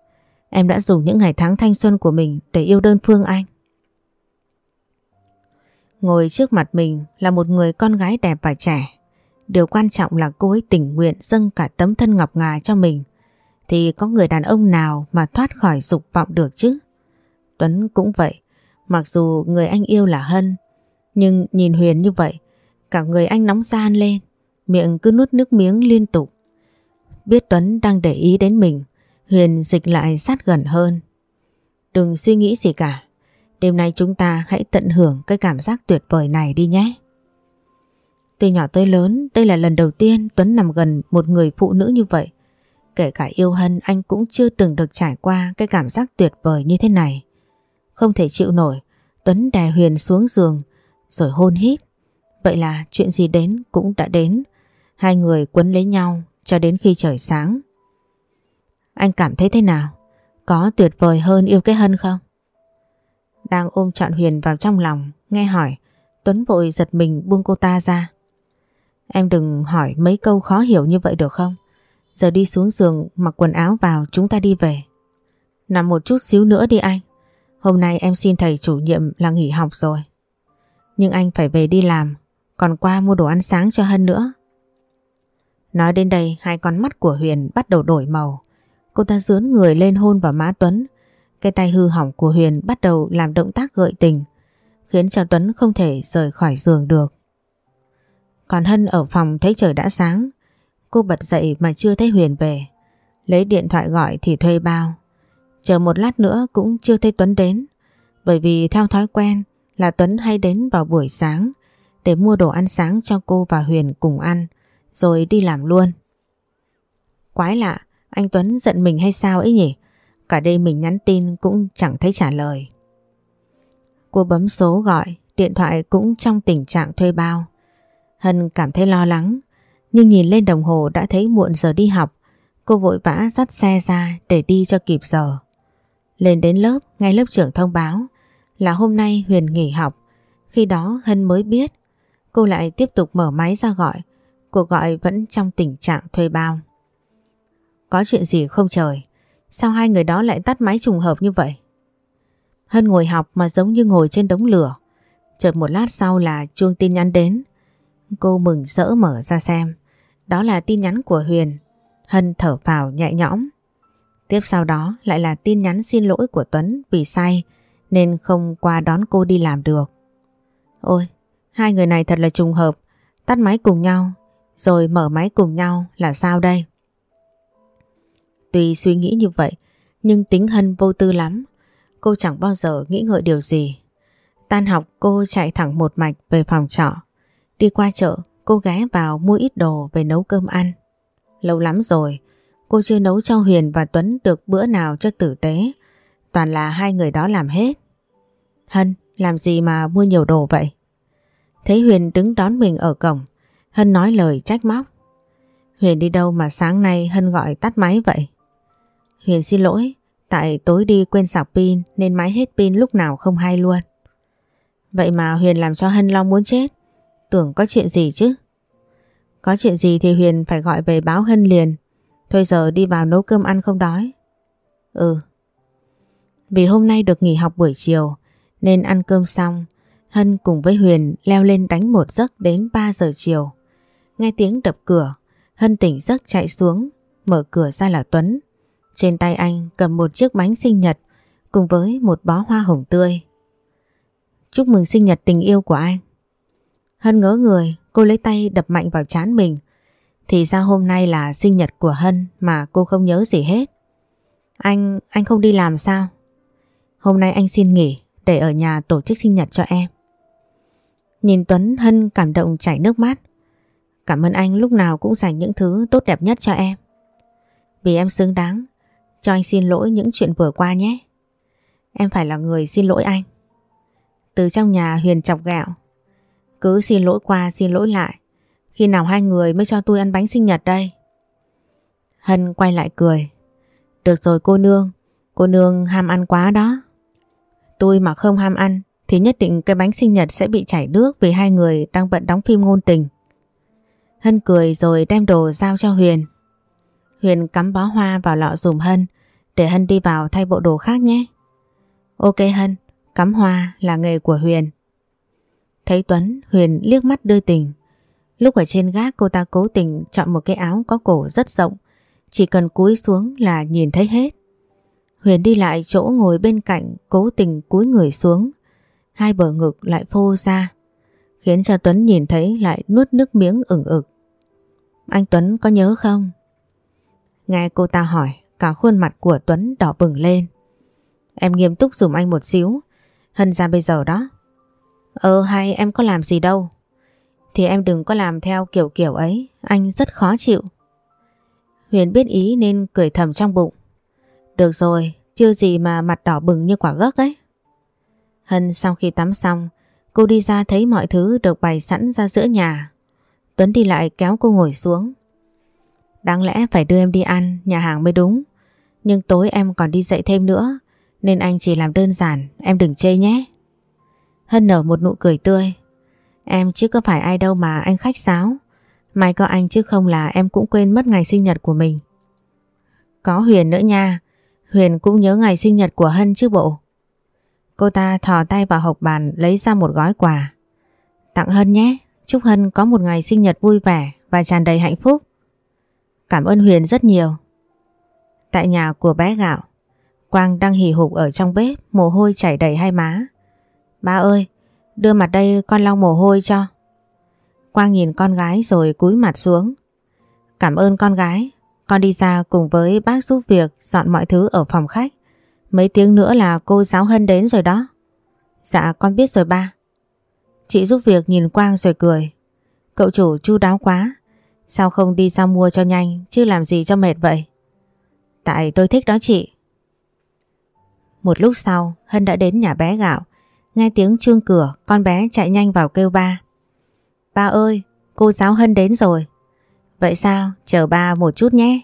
Em đã dùng những ngày tháng thanh xuân của mình để yêu đơn phương anh. Ngồi trước mặt mình là một người con gái đẹp và trẻ. Điều quan trọng là cô ấy tình nguyện dâng cả tấm thân ngọc ngà cho mình. Thì có người đàn ông nào mà thoát khỏi dục vọng được chứ? Tuấn cũng vậy. Mặc dù người anh yêu là Hân, nhưng nhìn Huyền như vậy, cả người anh nóng gian lên, miệng cứ nuốt nước miếng liên tục. Biết Tuấn đang để ý đến mình, Huyền dịch lại sát gần hơn. Đừng suy nghĩ gì cả, đêm nay chúng ta hãy tận hưởng cái cảm giác tuyệt vời này đi nhé. Từ nhỏ tới lớn, đây là lần đầu tiên Tuấn nằm gần một người phụ nữ như vậy. Kể cả yêu hân anh cũng chưa từng được trải qua cái cảm giác tuyệt vời như thế này. Không thể chịu nổi, Tuấn đè Huyền xuống giường rồi hôn hít. Vậy là chuyện gì đến cũng đã đến. Hai người quấn lấy nhau cho đến khi trời sáng. Anh cảm thấy thế nào? Có tuyệt vời hơn yêu cái hân không? Đang ôm trọn Huyền vào trong lòng, nghe hỏi, Tuấn vội giật mình buông cô ta ra. Em đừng hỏi mấy câu khó hiểu như vậy được không? Giờ đi xuống giường mặc quần áo vào chúng ta đi về. Nằm một chút xíu nữa đi anh. Hôm nay em xin thầy chủ nhiệm là nghỉ học rồi. Nhưng anh phải về đi làm, còn qua mua đồ ăn sáng cho Hân nữa. Nói đến đây hai con mắt của Huyền bắt đầu đổi màu. Cô ta dướn người lên hôn vào má Tuấn. Cái tay hư hỏng của Huyền bắt đầu làm động tác gợi tình, khiến cho Tuấn không thể rời khỏi giường được. Còn Hân ở phòng thấy trời đã sáng, cô bật dậy mà chưa thấy Huyền về. Lấy điện thoại gọi thì thuê bao. Chờ một lát nữa cũng chưa thấy Tuấn đến, bởi vì theo thói quen là Tuấn hay đến vào buổi sáng để mua đồ ăn sáng cho cô và Huyền cùng ăn, rồi đi làm luôn. Quái lạ, anh Tuấn giận mình hay sao ấy nhỉ? Cả đêm mình nhắn tin cũng chẳng thấy trả lời. Cô bấm số gọi, điện thoại cũng trong tình trạng thuê bao. Hân cảm thấy lo lắng, nhưng nhìn lên đồng hồ đã thấy muộn giờ đi học. Cô vội vã dắt xe ra để đi cho kịp giờ. Lên đến lớp, ngay lớp trưởng thông báo là hôm nay Huyền nghỉ học. Khi đó Hân mới biết. Cô lại tiếp tục mở máy ra gọi. Cuộc gọi vẫn trong tình trạng thuê bao. Có chuyện gì không trời? Sao hai người đó lại tắt máy trùng hợp như vậy? Hân ngồi học mà giống như ngồi trên đống lửa. Chợt một lát sau là chuông tin nhắn đến. Cô mừng rỡ mở ra xem. Đó là tin nhắn của Huyền. Hân thở vào nhẹ nhõm. Tiếp sau đó lại là tin nhắn xin lỗi của Tuấn vì say nên không qua đón cô đi làm được. Ôi, hai người này thật là trùng hợp. Tắt máy cùng nhau rồi mở máy cùng nhau là sao đây? Tuy suy nghĩ như vậy, nhưng tính Hân vô tư lắm. Cô chẳng bao giờ nghĩ ngợi điều gì. Tan học, cô chạy thẳng một mạch về phòng trọ. Đi qua chợ, cô ghé vào mua ít đồ về nấu cơm ăn. Lâu lắm rồi, cô chưa nấu cho Huyền và Tuấn được bữa nào cho tử tế. Toàn là hai người đó làm hết. Hân, làm gì mà mua nhiều đồ vậy? Thấy Huyền đứng đón mình ở cổng. Hân nói lời trách móc. Huyền đi đâu mà sáng nay Hân gọi tắt máy vậy? Huyền xin lỗi, tại tối đi quên sạc pin nên máy hết pin lúc nào không hay luôn. Vậy mà Huyền làm cho Hân lo muốn chết. Tưởng có chuyện gì chứ? Có chuyện gì thì Huyền phải gọi về báo Hân liền. Thôi giờ đi vào nấu cơm ăn không đói. Ừ. Vì hôm nay được nghỉ học buổi chiều nên ăn cơm xong Hân cùng với Huyền leo lên đánh một giấc đến 3 giờ chiều. Nghe tiếng đập cửa, Hân tỉnh giấc chạy xuống, mở cửa ra là Tuấn. Trên tay anh cầm một chiếc bánh sinh nhật cùng với một bó hoa hồng tươi. Chúc mừng sinh nhật tình yêu của anh. Hân ngỡ người, cô lấy tay đập mạnh vào chán mình. Thì ra hôm nay là sinh nhật của Hân mà cô không nhớ gì hết. Anh, anh không đi làm sao? Hôm nay anh xin nghỉ để ở nhà tổ chức sinh nhật cho em. Nhìn Tuấn Hân cảm động chảy nước mắt. Cảm ơn anh lúc nào cũng dành những thứ tốt đẹp nhất cho em. Vì em xứng đáng, cho anh xin lỗi những chuyện vừa qua nhé. Em phải là người xin lỗi anh. Từ trong nhà Huyền chọc gạo. Cứ xin lỗi qua xin lỗi lại. Khi nào hai người mới cho tôi ăn bánh sinh nhật đây? Hân quay lại cười. Được rồi cô nương, cô nương ham ăn quá đó. Tôi mà không ham ăn thì nhất định cái bánh sinh nhật sẽ bị chảy nước vì hai người đang bận đóng phim ngôn tình. Hân cười rồi đem đồ giao cho Huyền. Huyền cắm bó hoa vào lọ dùm Hân để Hân đi vào thay bộ đồ khác nhé. Ok Hân, cắm hoa là nghề của Huyền. Thấy Tuấn, Huyền liếc mắt đưa tình. Lúc ở trên gác cô ta cố tình chọn một cái áo có cổ rất rộng. Chỉ cần cúi xuống là nhìn thấy hết. Huyền đi lại chỗ ngồi bên cạnh cố tình cúi người xuống. Hai bờ ngực lại phô ra. Khiến cho Tuấn nhìn thấy lại nuốt nước miếng ửng ực. Anh Tuấn có nhớ không? Nghe cô ta hỏi, cả khuôn mặt của Tuấn đỏ bừng lên. Em nghiêm túc dùm anh một xíu. Hân ra bây giờ đó. Ờ hay em có làm gì đâu. Thì em đừng có làm theo kiểu kiểu ấy, anh rất khó chịu. Huyền biết ý nên cười thầm trong bụng. Được rồi, chưa gì mà mặt đỏ bừng như quả gấc ấy. Hân sau khi tắm xong, cô đi ra thấy mọi thứ được bày sẵn ra giữa nhà. Tuấn đi lại kéo cô ngồi xuống. Đáng lẽ phải đưa em đi ăn, nhà hàng mới đúng. Nhưng tối em còn đi dạy thêm nữa, nên anh chỉ làm đơn giản, em đừng chê nhé. Hân nở một nụ cười tươi. Em chứ có phải ai đâu mà anh khách sáo. May có anh chứ không là em cũng quên mất ngày sinh nhật của mình. Có Huyền nữa nha. Huyền cũng nhớ ngày sinh nhật của Hân chứ bộ. Cô ta thò tay vào hộp bàn lấy ra một gói quà. Tặng Hân nhé. Chúc Hân có một ngày sinh nhật vui vẻ và tràn đầy hạnh phúc. Cảm ơn Huyền rất nhiều. Tại nhà của bé Gạo, Quang đang hì hục ở trong bếp, mồ hôi chảy đầy hai má. Ba ơi, đưa mặt đây con lau mồ hôi cho. Quang nhìn con gái rồi cúi mặt xuống. Cảm ơn con gái, con đi ra cùng với bác giúp việc dọn mọi thứ ở phòng khách. Mấy tiếng nữa là cô giáo Hân đến rồi đó. Dạ con biết rồi ba. Chị giúp việc nhìn Quang rồi cười. Cậu chủ chu đáo quá. Sao không đi ra mua cho nhanh chứ làm gì cho mệt vậy? Tại tôi thích đó chị. Một lúc sau Hân đã đến nhà bé gạo. Nghe tiếng chuông cửa con bé chạy nhanh vào kêu ba. Ba ơi, cô giáo Hân đến rồi. Vậy sao? Chờ ba một chút nhé.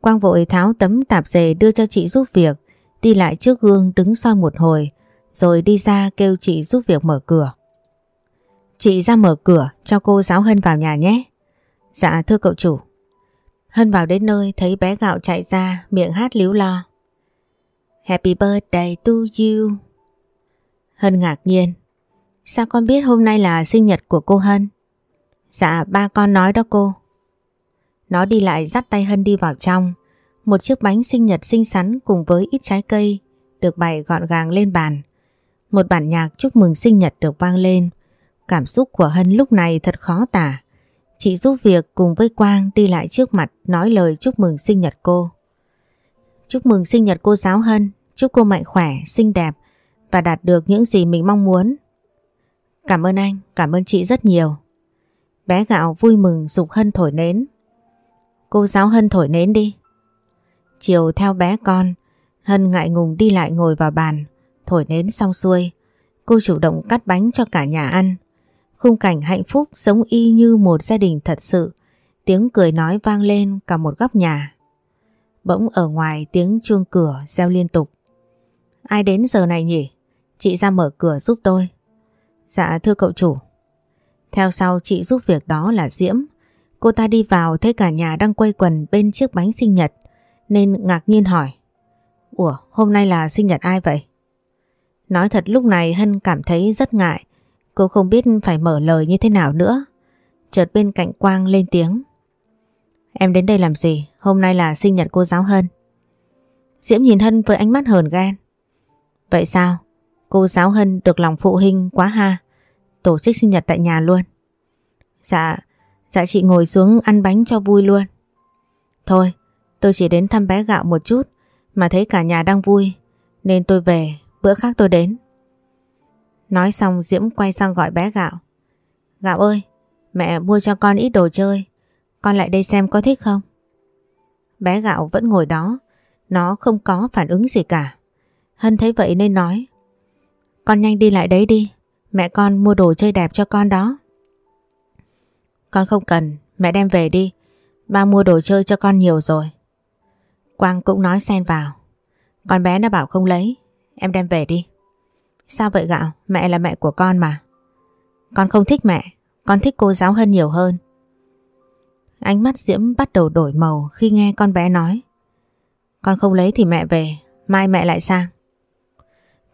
Quang vội tháo tấm tạp dề đưa cho chị giúp việc, đi lại trước gương đứng soi một hồi, rồi đi ra kêu chị giúp việc mở cửa. Chị ra mở cửa cho cô giáo Hân vào nhà nhé. Dạ thưa cậu chủ. Hân vào đến nơi, thấy bé gạo chạy ra, miệng hát líu lo. Happy birthday to you. Hân ngạc nhiên. Sao con biết hôm nay là sinh nhật của cô Hân? Dạ ba con nói đó cô. Nó đi lại dắt tay Hân đi vào trong. Một chiếc bánh sinh nhật xinh xắn cùng với ít trái cây được bày gọn gàng lên bàn. Một bản nhạc chúc mừng sinh nhật được vang lên. Cảm xúc của Hân lúc này thật khó tả. Chị giúp việc cùng với Quang đi lại trước mặt nói lời chúc mừng sinh nhật cô. Chúc mừng sinh nhật cô giáo Hân, chúc cô mạnh khỏe, xinh đẹp và đạt được những gì mình mong muốn. Cảm ơn anh, cảm ơn chị rất nhiều. Bé gạo vui mừng dục Hân thổi nến. Cô giáo Hân thổi nến đi. Chiều theo bé con, Hân ngại ngùng đi lại ngồi vào bàn, thổi nến xong xuôi. Cô chủ động cắt bánh cho cả nhà ăn. Khung cảnh hạnh phúc giống y như một gia đình thật sự. Tiếng cười nói vang lên cả một góc nhà. Bỗng ở ngoài tiếng chuông cửa reo liên tục. Ai đến giờ này nhỉ? Chị ra mở cửa giúp tôi. Dạ thưa cậu chủ. Theo sau chị giúp việc đó là Diễm. Cô ta đi vào thấy cả nhà đang quay quần bên chiếc bánh sinh nhật, nên ngạc nhiên hỏi. Ủa, hôm nay là sinh nhật ai vậy? Nói thật lúc này Hân cảm thấy rất ngại Cô không biết phải mở lời như thế nào nữa. Chợt bên cạnh Quang lên tiếng. Em đến đây làm gì? Hôm nay là sinh nhật cô giáo Hân. Diễm nhìn Hân với ánh mắt hờn ghen. Vậy sao? Cô giáo Hân được lòng phụ huynh quá ha. Tổ chức sinh nhật tại nhà luôn. Dạ, dạ chị ngồi xuống ăn bánh cho vui luôn. Thôi, tôi chỉ đến thăm bé gạo một chút mà thấy cả nhà đang vui nên tôi về, bữa khác tôi đến. Nói xong Diễm quay sang gọi bé Gạo. Gạo ơi, mẹ mua cho con ít đồ chơi. Con lại đây xem có thích không? Bé Gạo vẫn ngồi đó. Nó không có phản ứng gì cả. Hân thấy vậy nên nói. Con nhanh đi lại đấy đi. Mẹ con mua đồ chơi đẹp cho con đó. Con không cần, mẹ đem về đi. Ba mua đồ chơi cho con nhiều rồi. Quang cũng nói xen vào. Con bé nó bảo không lấy, em đem về đi. Sao vậy gạo? Mẹ là mẹ của con mà. Con không thích mẹ, con thích cô giáo hơn nhiều hơn. Ánh mắt Diễm bắt đầu đổi màu khi nghe con bé nói. Con không lấy thì mẹ về, mai mẹ lại sang.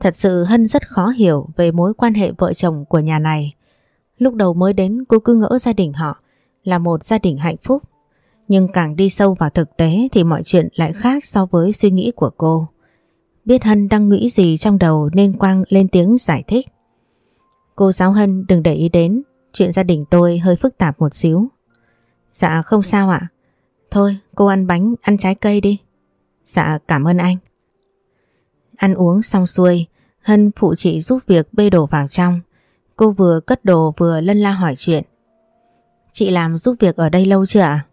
Thật sự Hân rất khó hiểu về mối quan hệ vợ chồng của nhà này. Lúc đầu mới đến cô cứ ngỡ gia đình họ là một gia đình hạnh phúc. Nhưng càng đi sâu vào thực tế thì mọi chuyện lại khác so với suy nghĩ của cô. Biết Hân đang nghĩ gì trong đầu nên Quang lên tiếng giải thích. Cô giáo Hân đừng để ý đến, chuyện gia đình tôi hơi phức tạp một xíu. Dạ không sao ạ. Thôi cô ăn bánh, ăn trái cây đi. Dạ cảm ơn anh. Ăn uống xong xuôi, Hân phụ chị giúp việc bê đồ vào trong. Cô vừa cất đồ vừa lân la hỏi chuyện. Chị làm giúp việc ở đây lâu chưa ạ?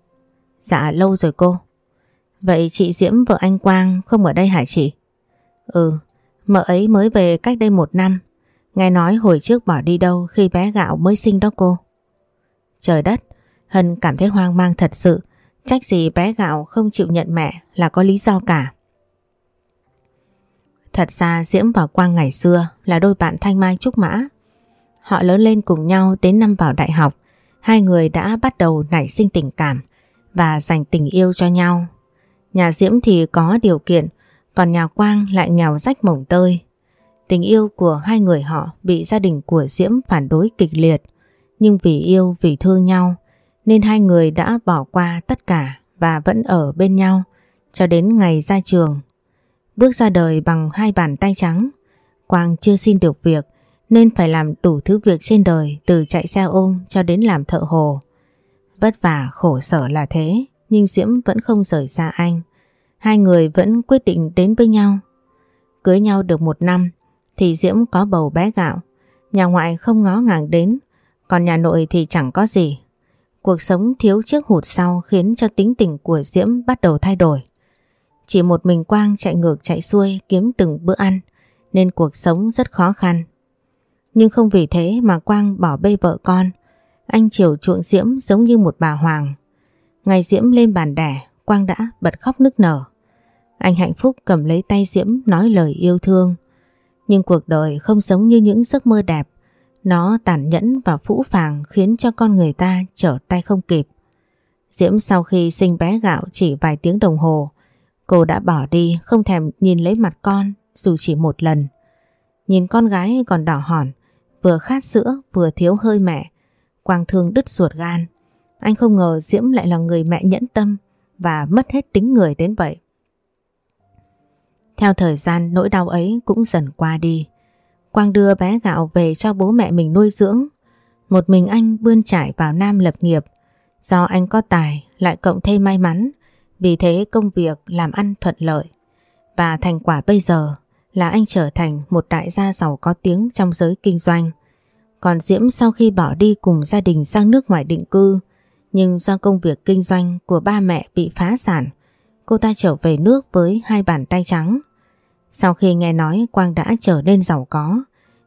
Dạ lâu rồi cô. Vậy chị Diễm vợ anh Quang không ở đây hả chị? Ừ, mợ ấy mới về cách đây một năm. Nghe nói hồi trước bỏ đi đâu khi bé gạo mới sinh đó cô. Trời đất, Hân cảm thấy hoang mang thật sự. Trách gì bé gạo không chịu nhận mẹ là có lý do cả. Thật ra Diễm và Quang ngày xưa là đôi bạn thanh mai trúc mã. Họ lớn lên cùng nhau đến năm vào đại học. Hai người đã bắt đầu nảy sinh tình cảm và dành tình yêu cho nhau. Nhà Diễm thì có điều kiện, còn nhà Quang lại nghèo rách mồng tơi. Tình yêu của hai người họ bị gia đình của Diễm phản đối kịch liệt. Nhưng vì yêu, vì thương nhau, nên hai người đã bỏ qua tất cả và vẫn ở bên nhau cho đến ngày ra trường. Bước ra đời bằng hai bàn tay trắng, Quang chưa xin được việc nên phải làm đủ thứ việc trên đời từ chạy xe ôm cho đến làm thợ hồ. Vất vả khổ sở là thế nhưng Diễm vẫn không rời xa anh. Hai người vẫn quyết định đến với nhau. Cưới nhau được một năm thì Diễm có bầu bé gạo. Nhà ngoại không ngó ngàng đến còn nhà nội thì chẳng có gì. Cuộc sống thiếu chiếc hụt sau khiến cho tính tình của Diễm bắt đầu thay đổi. Chỉ một mình Quang chạy ngược chạy xuôi kiếm từng bữa ăn nên cuộc sống rất khó khăn. Nhưng không vì thế mà Quang bỏ bê vợ con. Anh chiều chuộng Diễm giống như một bà hoàng. Ngày Diễm lên bàn đẻ, Quang đã bật khóc nức nở. Anh hạnh phúc cầm lấy tay Diễm nói lời yêu thương. Nhưng cuộc đời không giống như những giấc mơ đẹp nó tàn nhẫn và phũ phàng khiến cho con người ta trở tay không kịp. Diễm sau khi sinh bé gạo chỉ vài tiếng đồng hồ, cô đã bỏ đi không thèm nhìn lấy mặt con dù chỉ một lần. Nhìn con gái còn đỏ hòn, vừa khát sữa vừa thiếu hơi mẹ, Quang thương đứt ruột gan. Anh không ngờ Diễm lại là người mẹ nhẫn tâm và mất hết tính người đến vậy. Theo thời gian nỗi đau ấy cũng dần qua đi. Quang đưa bé gạo về cho bố mẹ mình nuôi dưỡng. Một mình anh bươn trải vào Nam lập nghiệp. Do anh có tài lại cộng thêm may mắn, vì thế công việc làm ăn thuận lợi. Và thành quả bây giờ là anh trở thành một đại gia giàu có tiếng trong giới kinh doanh. Còn Diễm sau khi bỏ đi cùng gia đình sang nước ngoài định cư, nhưng do công việc kinh doanh của ba mẹ bị phá sản, cô ta trở về nước với hai bàn tay trắng. Sau khi nghe nói Quang đã trở nên giàu có,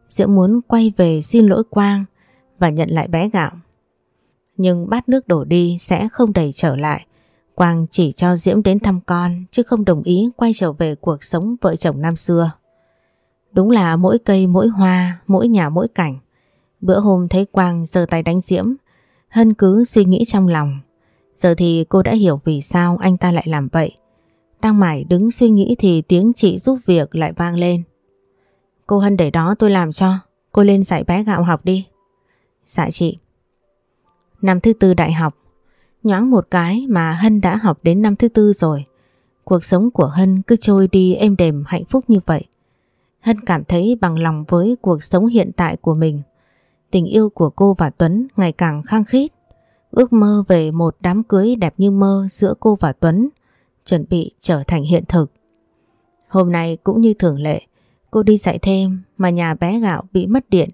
Diễm muốn quay về xin lỗi Quang và nhận lại bé gạo. Nhưng bát nước đổ đi sẽ không đầy trở lại. Quang chỉ cho Diễm đến thăm con chứ không đồng ý quay trở về cuộc sống vợ chồng năm xưa. Đúng là mỗi cây mỗi hoa, mỗi nhà mỗi cảnh. Bữa hôm thấy Quang giơ tay đánh Diễm, Hân cứ suy nghĩ trong lòng. Giờ thì cô đã hiểu vì sao anh ta lại làm vậy. Đang mải đứng suy nghĩ thì tiếng chị giúp việc lại vang lên. Cô Hân để đó tôi làm cho, cô lên dạy bé gạo học đi. Dạ chị. Năm thứ tư đại học, nhoáng một cái mà Hân đã học đến năm thứ tư rồi. Cuộc sống của Hân cứ trôi đi êm đềm hạnh phúc như vậy. Hân cảm thấy bằng lòng với cuộc sống hiện tại của mình. Tình yêu của cô và Tuấn ngày càng khăng khít. Ước mơ về một đám cưới đẹp như mơ giữa cô và Tuấn chuẩn bị trở thành hiện thực. Hôm nay cũng như thường lệ, cô đi dạy thêm mà nhà bé gạo bị mất điện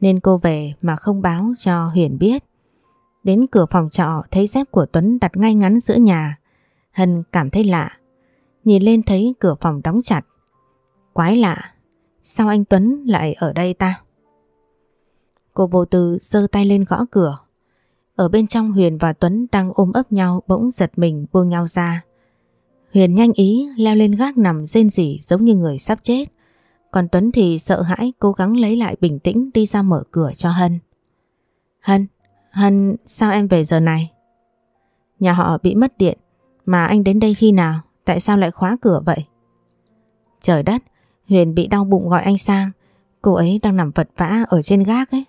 nên cô về mà không báo cho Huyền biết. Đến cửa phòng trọ thấy dép của Tuấn đặt ngay ngắn giữa nhà. Hân cảm thấy lạ. Nhìn lên thấy cửa phòng đóng chặt. Quái lạ, sao anh Tuấn lại ở đây ta? Cô vô tư giơ tay lên gõ cửa. Ở bên trong Huyền và Tuấn đang ôm ấp nhau bỗng giật mình buông nhau ra. Huyền nhanh ý leo lên gác nằm rên rỉ giống như người sắp chết. Còn Tuấn thì sợ hãi cố gắng lấy lại bình tĩnh đi ra mở cửa cho Hân. Hân, Hân sao em về giờ này? Nhà họ bị mất điện mà anh đến đây khi nào? Tại sao lại khóa cửa vậy? Trời đất, Huyền bị đau bụng gọi anh sang. Cô ấy đang nằm vật vã ở trên gác ấy.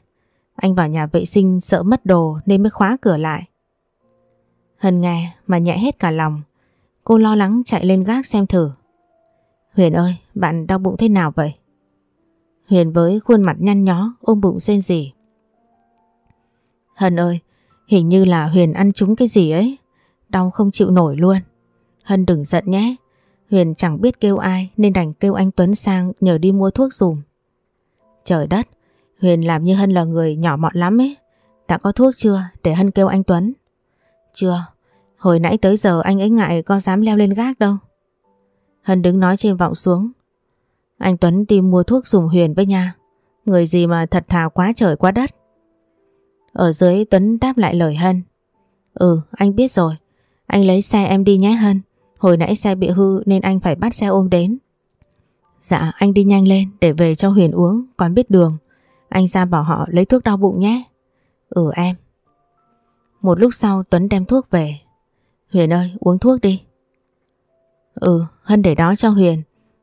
Anh vào nhà vệ sinh sợ mất đồ nên mới khóa cửa lại. Hân nghe mà nhẹ hết cả lòng. Cô lo lắng chạy lên gác xem thử. Huyền ơi, bạn đau bụng thế nào vậy? Huyền với khuôn mặt nhăn nhó ôm bụng rên rỉ. Hân ơi, hình như là Huyền ăn trúng cái gì ấy. Đau không chịu nổi luôn. Hân đừng giận nhé. Huyền chẳng biết kêu ai nên đành kêu anh Tuấn sang nhờ đi mua thuốc dùm. Trời đất, Huyền làm như Hân là người nhỏ mọn lắm ấy. Đã có thuốc chưa để Hân kêu anh Tuấn? Chưa, hồi nãy tới giờ anh ấy ngại có dám leo lên gác đâu. Hân đứng nói trên vọng xuống. Anh Tuấn đi mua thuốc dùng Huyền với nha. Người gì mà thật thà quá trời quá đất. Ở dưới Tuấn đáp lại lời Hân. Ừ, anh biết rồi. Anh lấy xe em đi nhé Hân. Hồi nãy xe bị hư nên anh phải bắt xe ôm đến. Dạ, anh đi nhanh lên để về cho Huyền uống, còn biết đường. Anh ra bảo họ lấy thuốc đau bụng nhé. Ừ em. Một lúc sau Tuấn đem thuốc về. Huyền ơi, uống thuốc đi. Ừ, Hân để đó cho Huyền.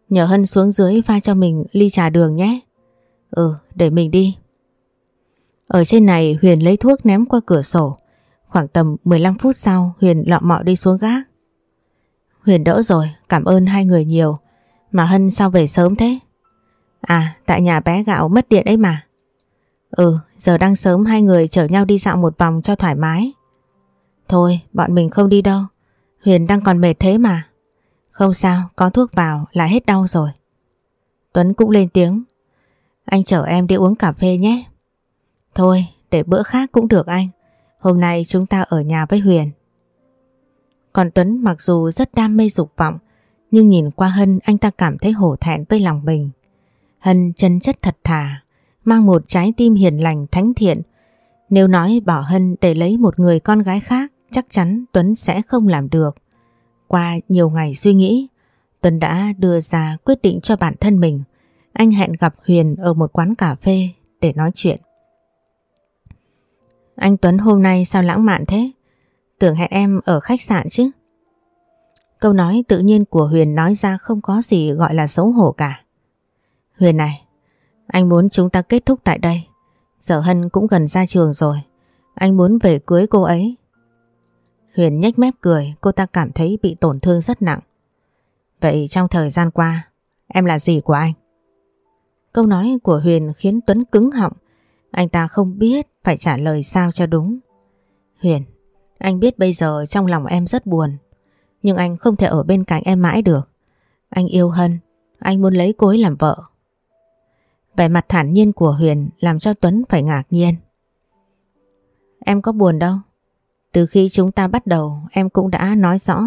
Nhờ Hân xuống dưới pha cho mình ly trà đường nhé. Ừ, để mình đi. Ở trên này Huyền lấy thuốc ném qua cửa sổ. Khoảng tầm 15 phút sau Huyền lọ mọ đi xuống gác. Huyền đỡ rồi, cảm ơn hai người nhiều. Mà Hân sao về sớm thế? À, tại nhà bé gạo mất điện ấy mà. Ừ, giờ đang sớm hai người chở nhau đi dạo một vòng cho thoải mái. Thôi, bọn mình không đi đâu. Huyền đang còn mệt thế mà. Không sao, có thuốc vào là hết đau rồi. Tuấn cũng lên tiếng. Anh chở em đi uống cà phê nhé. Thôi, để bữa khác cũng được anh. Hôm nay chúng ta ở nhà với Huyền. Còn Tuấn mặc dù rất đam mê dục vọng, nhưng nhìn qua Hân anh ta cảm thấy hổ thẹn với lòng mình. Hân chân chất thật thà, mang một trái tim hiền lành thánh thiện. Nếu nói bỏ Hân để lấy một người con gái khác, chắc chắn Tuấn sẽ không làm được. Qua nhiều ngày suy nghĩ, Tuấn đã đưa ra quyết định cho bản thân mình. Anh hẹn gặp Huyền ở một quán cà phê để nói chuyện. Anh Tuấn hôm nay sao lãng mạn thế? Tưởng hẹn em ở khách sạn chứ? Câu nói tự nhiên của Huyền nói ra không có gì gọi là xấu hổ cả. Huyền này, anh muốn chúng ta kết thúc tại đây. Giờ Hân cũng gần ra trường rồi. Anh muốn về cưới cô ấy. Huyền nhếch mép cười, cô ta cảm thấy bị tổn thương rất nặng. Vậy trong thời gian qua, em là gì của anh? Câu nói của Huyền khiến Tuấn cứng họng. Anh ta không biết phải trả lời sao cho đúng. Huyền, anh biết bây giờ trong lòng em rất buồn. Nhưng anh không thể ở bên cạnh em mãi được. Anh yêu Hân, anh muốn lấy cô ấy làm vợ. Vẻ mặt thản nhiên của Huyền làm cho Tuấn phải ngạc nhiên. Em có buồn đâu. Từ khi chúng ta bắt đầu em cũng đã nói rõ.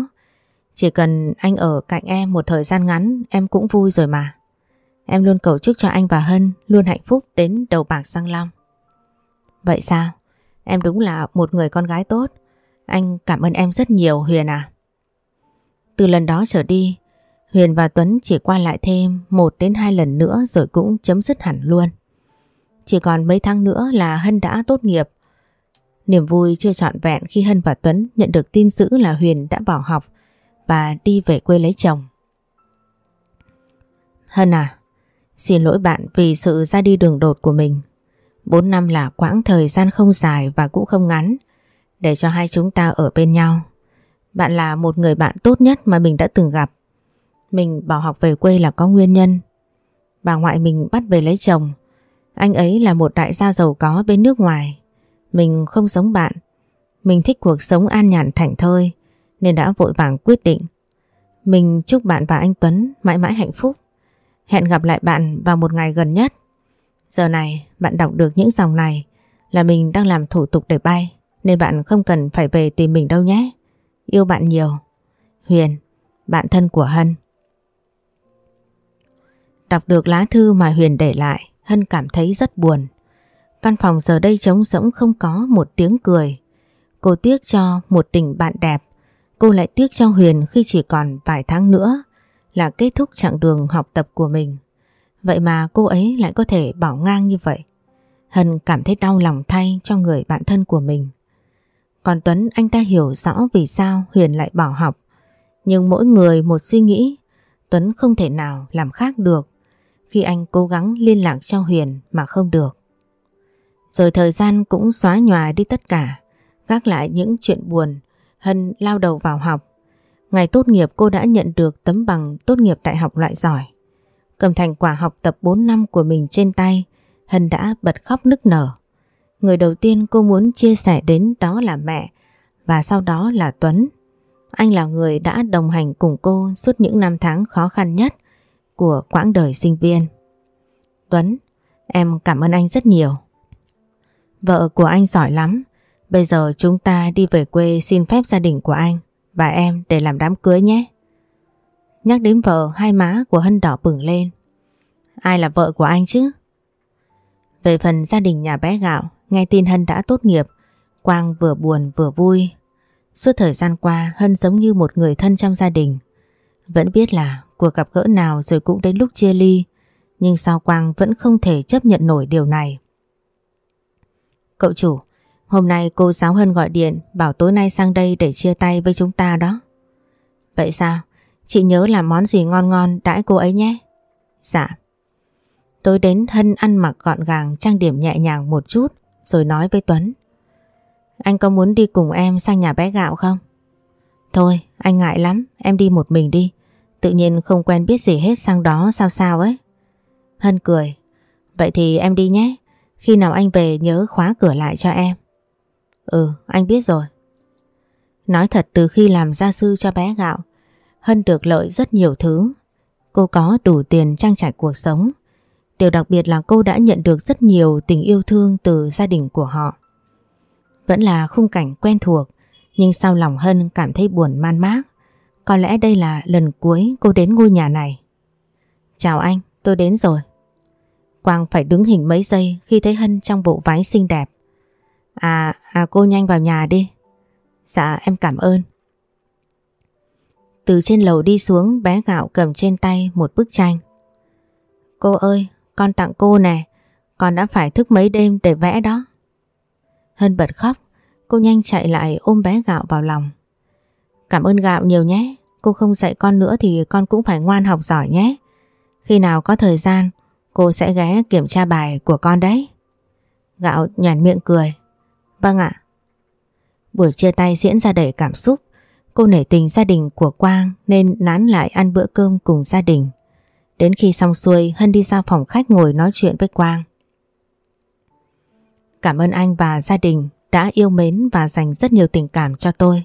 Chỉ cần anh ở cạnh em một thời gian ngắn em cũng vui rồi mà. Em luôn cầu chúc cho anh và Hân luôn hạnh phúc đến đầu bạc răng long. Vậy sao? Em đúng là một người con gái tốt. Anh cảm ơn em rất nhiều Huyền à. Từ lần đó trở đi, Huyền và Tuấn chỉ qua lại thêm một đến hai lần nữa rồi cũng chấm dứt hẳn luôn. Chỉ còn mấy tháng nữa là Hân đã tốt nghiệp. Niềm vui chưa trọn vẹn khi Hân và Tuấn nhận được tin dữ là Huyền đã bỏ học và đi về quê lấy chồng. Hân à, xin lỗi bạn vì sự ra đi đường đột của mình. Bốn năm là quãng thời gian không dài và cũng không ngắn để cho hai chúng ta ở bên nhau. Bạn là một người bạn tốt nhất mà mình đã từng gặp. Mình bỏ học về quê là có nguyên nhân. Bà ngoại mình bắt về lấy chồng. Anh ấy là một đại gia giàu có bên nước ngoài. Mình không giống bạn. Mình thích cuộc sống an nhàn thảnh thơi nên đã vội vàng quyết định. Mình chúc bạn và anh Tuấn mãi mãi hạnh phúc. Hẹn gặp lại bạn vào một ngày gần nhất. Giờ này bạn đọc được những dòng này là mình đang làm thủ tục để bay nên bạn không cần phải về tìm mình đâu nhé. Yêu bạn nhiều. Huyền, bạn thân của Hân. Đọc được lá thư mà Huyền để lại, Hân cảm thấy rất buồn. Văn phòng giờ đây trống rỗng không có một tiếng cười. Cô tiếc cho một tình bạn đẹp, cô lại tiếc cho Huyền khi chỉ còn vài tháng nữa là kết thúc chặng đường học tập của mình. Vậy mà cô ấy lại có thể bỏ ngang như vậy. Hân cảm thấy đau lòng thay cho người bạn thân của mình. Còn Tuấn anh ta hiểu rõ vì sao Huyền lại bỏ học. Nhưng mỗi người một suy nghĩ, Tuấn không thể nào làm khác được khi anh cố gắng liên lạc cho Huyền mà không được. Rồi thời gian cũng xóa nhòa đi tất cả, gác lại những chuyện buồn, Hân lao đầu vào học. Ngày tốt nghiệp cô đã nhận được tấm bằng tốt nghiệp đại học loại giỏi. Cầm thành quả học tập 4 năm của mình trên tay, Hân đã bật khóc nức nở. Người đầu tiên cô muốn chia sẻ đến đó là mẹ và sau đó là Tuấn. Anh là người đã đồng hành cùng cô suốt những năm tháng khó khăn nhất của quãng đời sinh viên. Tuấn, em cảm ơn anh rất nhiều. Vợ của anh giỏi lắm. Bây giờ chúng ta đi về quê xin phép gia đình của anh và em để làm đám cưới nhé. Nhắc đến vợ hai má của Hân đỏ bừng lên. Ai là vợ của anh chứ? Về phần gia đình nhà bé gạo, nghe tin Hân đã tốt nghiệp, Quang vừa buồn vừa vui. Suốt thời gian qua Hân giống như một người thân trong gia đình. Vẫn biết là cuộc gặp gỡ nào rồi cũng đến lúc chia ly, nhưng sao Quang vẫn không thể chấp nhận nổi điều này. Cậu chủ, hôm nay cô giáo Hân gọi điện bảo tối nay sang đây để chia tay với chúng ta đó. Vậy sao? Chị nhớ làm món gì ngon ngon đãi cô ấy nhé. Dạ. Tôi đến Hân ăn mặc gọn gàng trang điểm nhẹ nhàng một chút rồi nói với Tuấn. Anh có muốn đi cùng em sang nhà bé gạo không? Thôi, anh ngại lắm, em đi một mình đi. Tự nhiên không quen biết gì hết sang đó sao sao ấy. Hân cười. Vậy thì em đi nhé. Khi nào anh về nhớ khóa cửa lại cho em. Ừ, anh biết rồi. Nói thật từ khi làm gia sư cho bé gạo, Hân được lợi rất nhiều thứ. Cô có đủ tiền trang trải cuộc sống. Điều đặc biệt là cô đã nhận được rất nhiều tình yêu thương từ gia đình của họ. Vẫn là khung cảnh quen thuộc, nhưng sau lòng Hân cảm thấy buồn man mác. Có lẽ đây là lần cuối cô đến ngôi nhà này. Chào anh, tôi đến rồi. Quang phải đứng hình mấy giây khi thấy Hân trong bộ váy xinh đẹp. À, à cô nhanh vào nhà đi. Dạ em cảm ơn. Từ trên lầu đi xuống bé gạo cầm trên tay một bức tranh. Cô ơi, con tặng cô nè, con đã phải thức mấy đêm để vẽ đó. Hân bật khóc, cô nhanh chạy lại ôm bé gạo vào lòng. Cảm ơn gạo nhiều nhé, cô không dạy con nữa thì con cũng phải ngoan học giỏi nhé. Khi nào có thời gian, cô sẽ ghé kiểm tra bài của con đấy. Gạo nhàn miệng cười. Vâng ạ. Buổi chia tay diễn ra đầy cảm xúc. Cô nể tình gia đình của Quang nên nán lại ăn bữa cơm cùng gia đình. Đến khi xong xuôi Hân đi ra phòng khách ngồi nói chuyện với Quang. Cảm ơn anh và gia đình đã yêu mến và dành rất nhiều tình cảm cho tôi.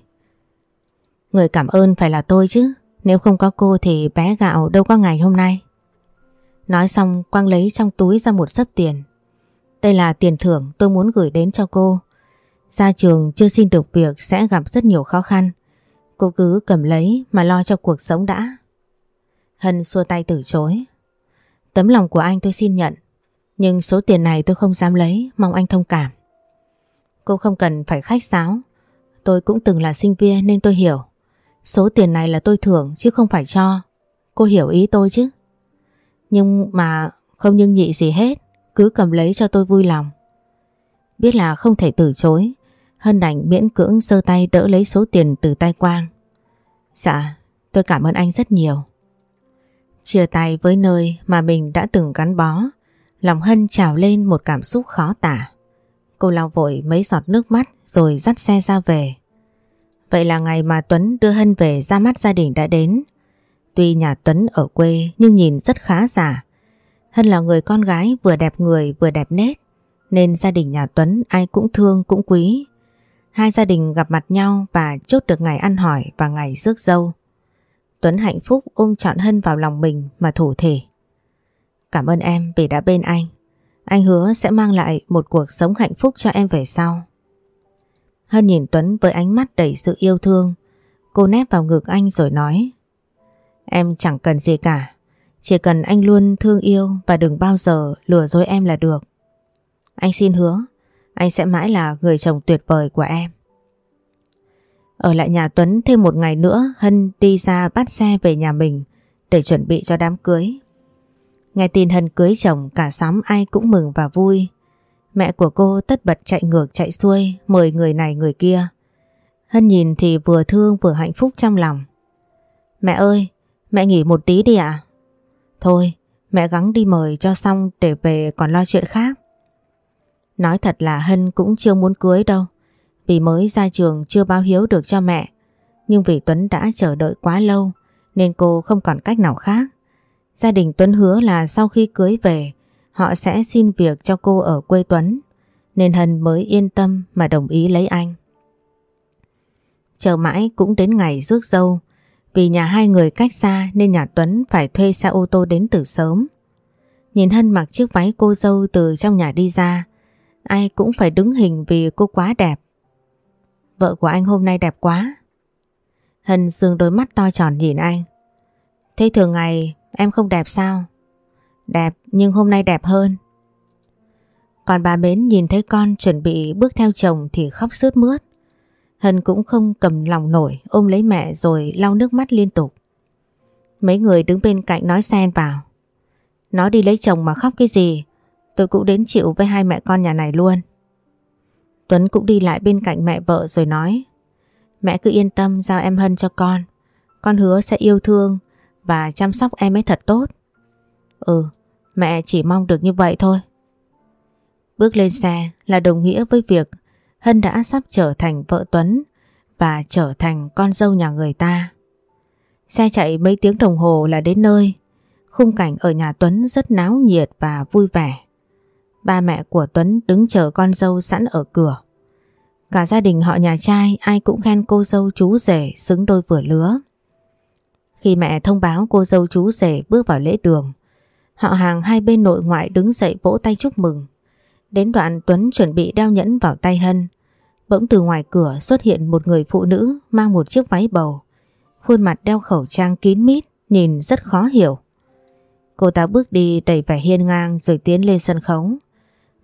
Người cảm ơn phải là tôi chứ, nếu không có cô thì bé gạo đâu có ngày hôm nay. Nói xong Quang lấy trong túi ra một sấp tiền. Đây là tiền thưởng tôi muốn gửi đến cho cô. Ra trường chưa xin được việc sẽ gặp rất nhiều khó khăn. Cô cứ cầm lấy mà lo cho cuộc sống đã. Hân xua tay từ chối. Tấm lòng của anh tôi xin nhận. Nhưng số tiền này tôi không dám lấy, mong anh thông cảm. Cô không cần phải khách sáo. Tôi cũng từng là sinh viên nên tôi hiểu. Số tiền này là tôi thưởng chứ không phải cho. Cô hiểu ý tôi chứ? Nhưng mà không nhưng nhị gì hết, cứ cầm lấy cho tôi vui lòng. Biết là không thể từ chối, Hân đành miễn cưỡng giơ tay đỡ lấy số tiền từ tay Quang. Dạ, tôi cảm ơn anh rất nhiều. Chia tay với nơi mà mình đã từng gắn bó, lòng Hân trào lên một cảm xúc khó tả. Cô lau vội mấy giọt nước mắt rồi dắt xe ra về. Vậy là ngày mà Tuấn đưa Hân về ra mắt gia đình đã đến. Tuy nhà Tuấn ở quê nhưng nhìn rất khá giả. Hân là người con gái vừa đẹp người vừa đẹp nét, nên gia đình nhà Tuấn ai cũng thương cũng quý. Hai gia đình gặp mặt nhau và chốt được ngày ăn hỏi và ngày rước dâu. Tuấn hạnh phúc ôm trọn Hân vào lòng mình mà thủ thể. Cảm ơn em vì đã bên anh. Anh hứa sẽ mang lại một cuộc sống hạnh phúc cho em về sau. Hân nhìn Tuấn với ánh mắt đầy sự yêu thương. Cô nép vào ngực anh rồi nói Em chẳng cần gì cả. Chỉ cần anh luôn thương yêu và đừng bao giờ lừa dối em là được. Anh xin hứa, anh sẽ mãi là người chồng tuyệt vời của em. Ở lại nhà Tuấn thêm một ngày nữa Hân đi ra bắt xe về nhà mình để chuẩn bị cho đám cưới. Nghe tin Hân cưới chồng cả xóm ai cũng mừng và vui. Mẹ của cô tất bật chạy ngược chạy xuôi mời người này người kia. Hân nhìn thì vừa thương vừa hạnh phúc trong lòng. Mẹ ơi, mẹ nghỉ một tí đi ạ. Thôi, mẹ gắng đi mời cho xong để về còn lo chuyện khác. Nói thật là Hân cũng chưa muốn cưới đâu. Vì mới ra trường chưa báo hiếu được cho mẹ. Nhưng vì Tuấn đã chờ đợi quá lâu nên cô không còn cách nào khác. Gia đình Tuấn hứa là sau khi cưới về họ sẽ xin việc cho cô ở quê Tuấn, nên Hân mới yên tâm mà đồng ý lấy anh. Chờ mãi cũng đến ngày rước dâu, vì nhà hai người cách xa nên nhà Tuấn phải thuê xe ô tô đến từ sớm. Nhìn Hân mặc chiếc váy cô dâu từ trong nhà đi ra, ai cũng phải đứng hình vì cô quá đẹp. Vợ của anh hôm nay đẹp quá. Hân dương đôi mắt to tròn nhìn anh. Thế thường ngày em không đẹp sao? Đẹp nhưng hôm nay đẹp hơn. Còn bà Mến nhìn thấy con chuẩn bị bước theo chồng thì khóc sướt mướt. Hân cũng không cầm lòng nổi, ôm lấy mẹ rồi lau nước mắt liên tục. Mấy người đứng bên cạnh nói xen vào. Nó đi lấy chồng mà khóc cái gì? Tôi cũng đến chịu với hai mẹ con nhà này luôn. Tuấn cũng đi lại bên cạnh mẹ vợ rồi nói, Mẹ cứ yên tâm giao em Hân cho con Con hứa sẽ yêu thương và chăm sóc em ấy thật tốt. Ừ, mẹ chỉ mong được như vậy thôi. Bước lên xe là đồng nghĩa với việc Hân đã sắp trở thành vợ Tuấn và trở thành con dâu nhà người ta. Xe chạy mấy tiếng đồng hồ là đến nơi. Khung cảnh ở nhà Tuấn rất náo nhiệt và vui vẻ. Ba mẹ của Tuấn đứng chờ con dâu sẵn ở cửa. Cả gia đình họ nhà trai ai cũng khen cô dâu chú rể xứng đôi vừa lứa. Khi mẹ thông báo cô dâu chú rể bước vào lễ đường, họ hàng hai bên nội ngoại đứng dậy vỗ tay chúc mừng. Đến đoạn Tuấn chuẩn bị đeo nhẫn vào tay Hân, bỗng từ ngoài cửa xuất hiện một người phụ nữ mang một chiếc váy bầu. Khuôn mặt đeo khẩu trang kín mít, nhìn rất khó hiểu. Cô ta bước đi đầy vẻ hiên ngang rồi tiến lên sân khấu.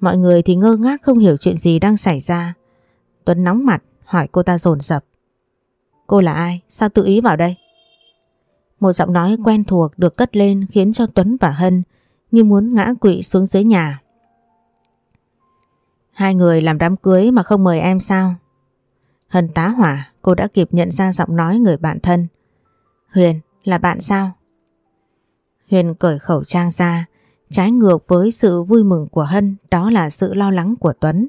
Mọi người thì ngơ ngác không hiểu chuyện gì đang xảy ra. Tuấn nóng mặt hỏi cô ta dồn dập Cô là ai? Sao tự ý vào đây? Một giọng nói quen thuộc được cất lên khiến cho Tuấn và Hân như muốn ngã quỵ xuống dưới nhà. Hai người làm đám cưới mà không mời em sao? Hân tá hỏa, cô đã kịp nhận ra giọng nói người bạn thân. Huyền, là bạn sao? Huyền cởi khẩu trang ra, trái ngược với sự vui mừng của Hân, đó là sự lo lắng của Tuấn.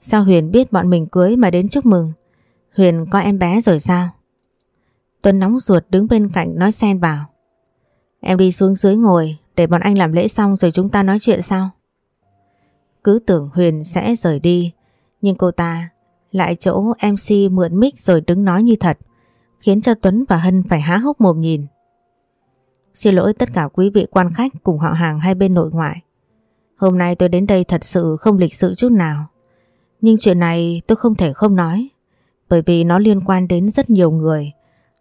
Sao Huyền biết bọn mình cưới mà đến chúc mừng? Huyền có em bé rồi sao? Tuấn nóng ruột đứng bên cạnh nói xen vào. Em đi xuống dưới ngồi, để bọn anh làm lễ xong rồi chúng ta nói chuyện sau. Cứ tưởng Huyền sẽ rời đi, nhưng cô ta lại chỗ MC mượn mic rồi đứng nói như thật, khiến cho Tuấn và Hân phải há hốc mồm nhìn. Xin lỗi tất cả quý vị quan khách cùng họ hàng hai bên nội ngoại. Hôm nay tôi đến đây thật sự không lịch sự chút nào. Nhưng chuyện này tôi không thể không nói, bởi vì nó liên quan đến rất nhiều người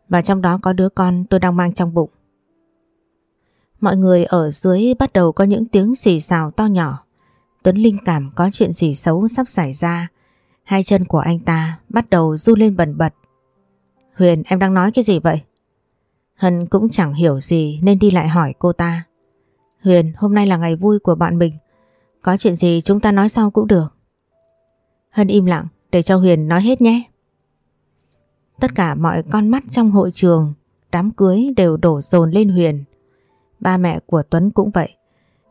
và trong đó có đứa con tôi đang mang trong bụng. Mọi người ở dưới bắt đầu có những tiếng xì xào to nhỏ. Tuấn Linh cảm có chuyện gì xấu sắp xảy ra. Hai chân của anh ta bắt đầu du lên bần bật. Huyền, em đang nói cái gì vậy? Hân cũng chẳng hiểu gì nên đi lại hỏi cô ta. Huyền, hôm nay là ngày vui của bạn mình. Có chuyện gì chúng ta nói sau cũng được. Hân im lặng, để cho Huyền nói hết nhé. Tất cả mọi con mắt trong hội trường, đám cưới đều đổ dồn lên Huyền. Ba mẹ của Tuấn cũng vậy.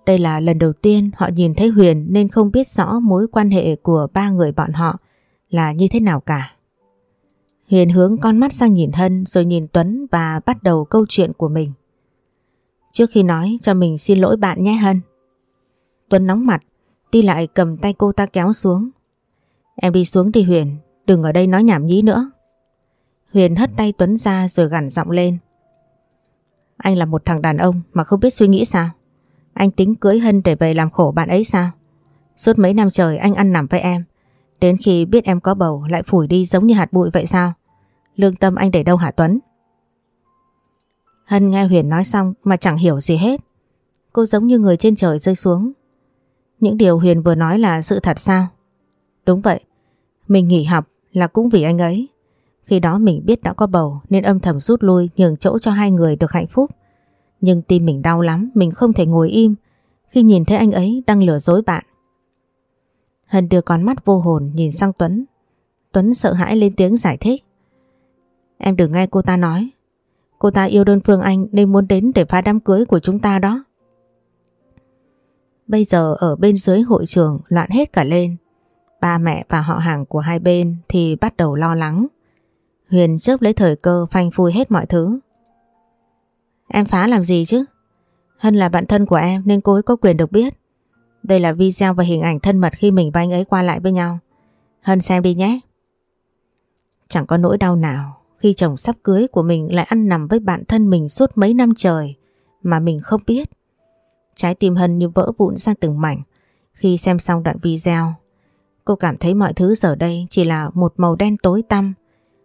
Đây là lần đầu tiên họ nhìn thấy Huyền nên không biết rõ mối quan hệ của ba người bọn họ là như thế nào cả. Huyền hướng con mắt sang nhìn Hân rồi nhìn Tuấn và bắt đầu câu chuyện của mình. Trước khi nói cho mình xin lỗi bạn nhé Hân. Tuấn nóng mặt, đi lại cầm tay cô ta kéo xuống. Em đi xuống đi Huyền, đừng ở đây nói nhảm nhí nữa. Huyền hất tay Tuấn ra rồi gằn giọng lên. Anh là một thằng đàn ông mà không biết suy nghĩ sao? Anh tính cưới Hân để về làm khổ bạn ấy sao? Suốt mấy năm trời anh ăn nằm với em. Đến khi biết em có bầu lại phủi đi giống như hạt bụi vậy sao? Lương tâm anh để đâu hả Tuấn? Hân nghe Huyền nói xong mà chẳng hiểu gì hết. Cô giống như người trên trời rơi xuống. Những điều Huyền vừa nói là sự thật sao? Đúng vậy. Mình nghỉ học là cũng vì anh ấy. Khi đó mình biết đã có bầu nên âm thầm rút lui nhường chỗ cho hai người được hạnh phúc. Nhưng tim mình đau lắm, mình không thể ngồi im khi nhìn thấy anh ấy đang lừa dối bạn. Hân đưa con mắt vô hồn nhìn sang Tuấn. Tuấn sợ hãi lên tiếng giải thích. Em đừng nghe cô ta nói. Cô ta yêu đơn phương anh nên muốn đến để phá đám cưới của chúng ta đó. Bây giờ ở bên dưới hội trường loạn hết cả lên. Ba mẹ và họ hàng của hai bên thì bắt đầu lo lắng. Huyền chớp lấy thời cơ phanh phui hết mọi thứ. Em phá làm gì chứ? Hân là bạn thân của em nên cô ấy có quyền được biết. Đây là video và hình ảnh thân mật khi mình và anh ấy qua lại với nhau. Hân xem đi nhé. Chẳng có nỗi đau nào khi chồng sắp cưới của mình lại ăn nằm với bạn thân mình suốt mấy năm trời mà mình không biết. Trái tim Hân như vỡ vụn ra từng mảnh khi xem xong đoạn video. Cô cảm thấy mọi thứ giờ đây chỉ là một màu đen tối tăm.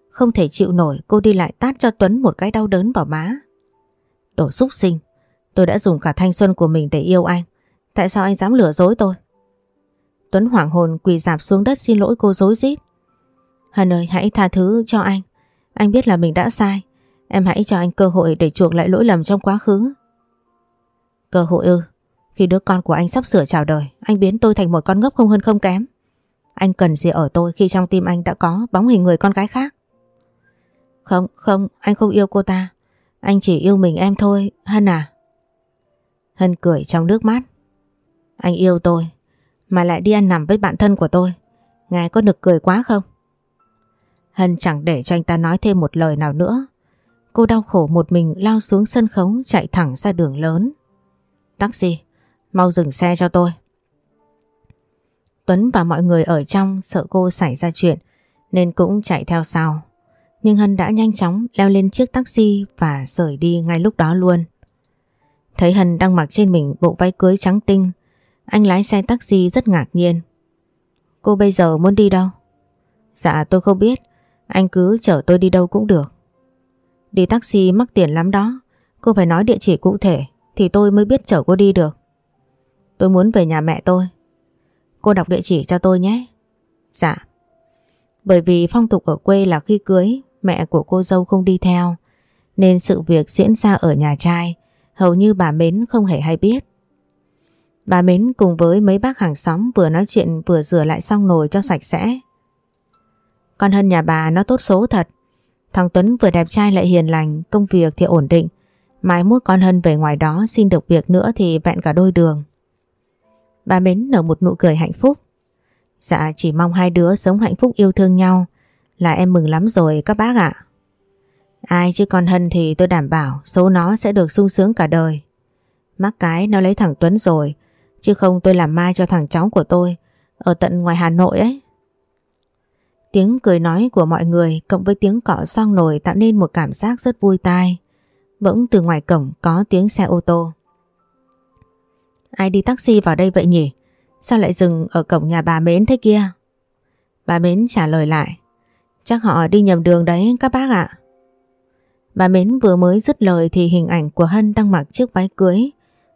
Không thể chịu nổi cô đi lại tát cho Tuấn một cái đau đớn vào má. đổ xúc sinh, tôi đã dùng cả thanh xuân của mình để yêu anh. Tại sao anh dám lừa dối tôi? Tuấn hoảng hồn quỳ dạp xuống đất xin lỗi cô dối rít. Hân ơi hãy tha thứ cho anh. Anh biết là mình đã sai. Em hãy cho anh cơ hội để chuộc lại lỗi lầm trong quá khứ. Cơ hội ư? Khi đứa con của anh sắp sửa chào đời, anh biến tôi thành một con ngốc không hơn không kém. Anh cần gì ở tôi khi trong tim anh đã có bóng hình người con gái khác? Không, không, anh không yêu cô ta. Anh chỉ yêu mình em thôi, Hân à? Hân cười trong nước mắt. Anh yêu tôi, mà lại đi ăn nằm với bạn thân của tôi. Ngài có nực cười quá không? Hân chẳng để cho anh ta nói thêm một lời nào nữa. Cô đau khổ một mình lao xuống sân khấu chạy thẳng ra đường lớn. Taxi, mau dừng xe cho tôi. Tuấn và mọi người ở trong sợ cô xảy ra chuyện nên cũng chạy theo sau. Nhưng Hân đã nhanh chóng leo lên chiếc taxi và rời đi ngay lúc đó luôn. Thấy Hân đang mặc trên mình bộ váy cưới trắng tinh, anh lái xe taxi rất ngạc nhiên. Cô bây giờ muốn đi đâu? Dạ tôi không biết, anh cứ chở tôi đi đâu cũng được. Đi taxi mắc tiền lắm đó, cô phải nói địa chỉ cụ thể thì tôi mới biết chở cô đi được. Tôi muốn về nhà mẹ tôi. Cô đọc địa chỉ cho tôi nhé. Dạ. Bởi vì phong tục ở quê là khi cưới mẹ của cô dâu không đi theo nên sự việc diễn ra ở nhà trai hầu như bà Mến không hề hay biết. Bà Mến cùng với mấy bác hàng xóm vừa nói chuyện vừa rửa lại xong nồi cho sạch sẽ. Con Hân nhà bà nó tốt số thật. Thằng Tuấn vừa đẹp trai lại hiền lành, công việc thì ổn định. Mai mốt con Hân về ngoài đó xin được việc nữa thì vẹn cả đôi đường. Bà Mến nở một nụ cười hạnh phúc. Dạ chỉ mong hai đứa sống hạnh phúc yêu thương nhau là em mừng lắm rồi các bác ạ. Ai chứ con Hân thì tôi đảm bảo số nó sẽ được sung sướng cả đời. Mắc cái nó lấy thằng Tuấn rồi, chứ không tôi làm mai cho thằng cháu của tôi ở tận ngoài Hà Nội ấy. Tiếng cười nói của mọi người cộng với tiếng cọ xong nồi tạo nên một cảm giác rất vui tai. Bỗng từ ngoài cổng có tiếng xe ô tô. Ai đi taxi vào đây vậy nhỉ? Sao lại dừng ở cổng nhà bà Mến thế kia? Bà Mến trả lời lại. Chắc họ đi nhầm đường đấy các bác ạ. Bà Mến vừa mới dứt lời thì hình ảnh của Hân đang mặc chiếc váy cưới.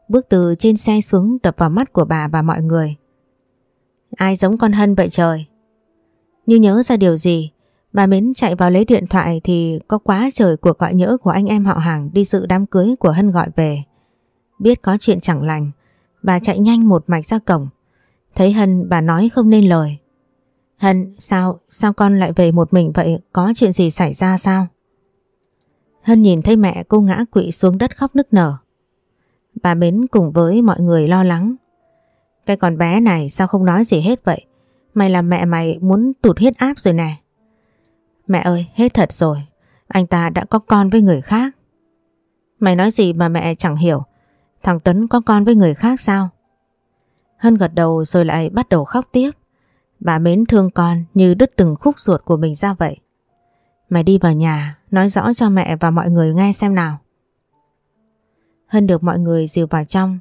Bước từ trên xe xuống đập vào mắt của bà và mọi người. Ai giống con Hân vậy trời? Như nhớ ra điều gì, bà Mến chạy vào lấy điện thoại thì có quá trời cuộc gọi nhỡ của anh em họ hàng đi dự đám cưới của Hân gọi về. Biết có chuyện chẳng lành, bà chạy nhanh một mạch ra cổng. Thấy Hân bà nói không nên lời. Hân, sao, sao con lại về một mình vậy? Có chuyện gì xảy ra sao? Hân nhìn thấy mẹ cô ngã quỵ xuống đất khóc nức nở. Bà Mến cùng với mọi người lo lắng. Cái con bé này sao không nói gì hết vậy? Mày làm mẹ mày muốn tụt huyết áp rồi nè. Mẹ ơi, hết thật rồi. Anh ta đã có con với người khác. Mày nói gì mà mẹ chẳng hiểu. Thằng Tuấn có con với người khác sao? Hân gật đầu rồi lại bắt đầu khóc tiếp. Bà mến thương con như đứt từng khúc ruột của mình ra vậy. Mày đi vào nhà, nói rõ cho mẹ và mọi người nghe xem nào. Hân được mọi người dìu vào trong.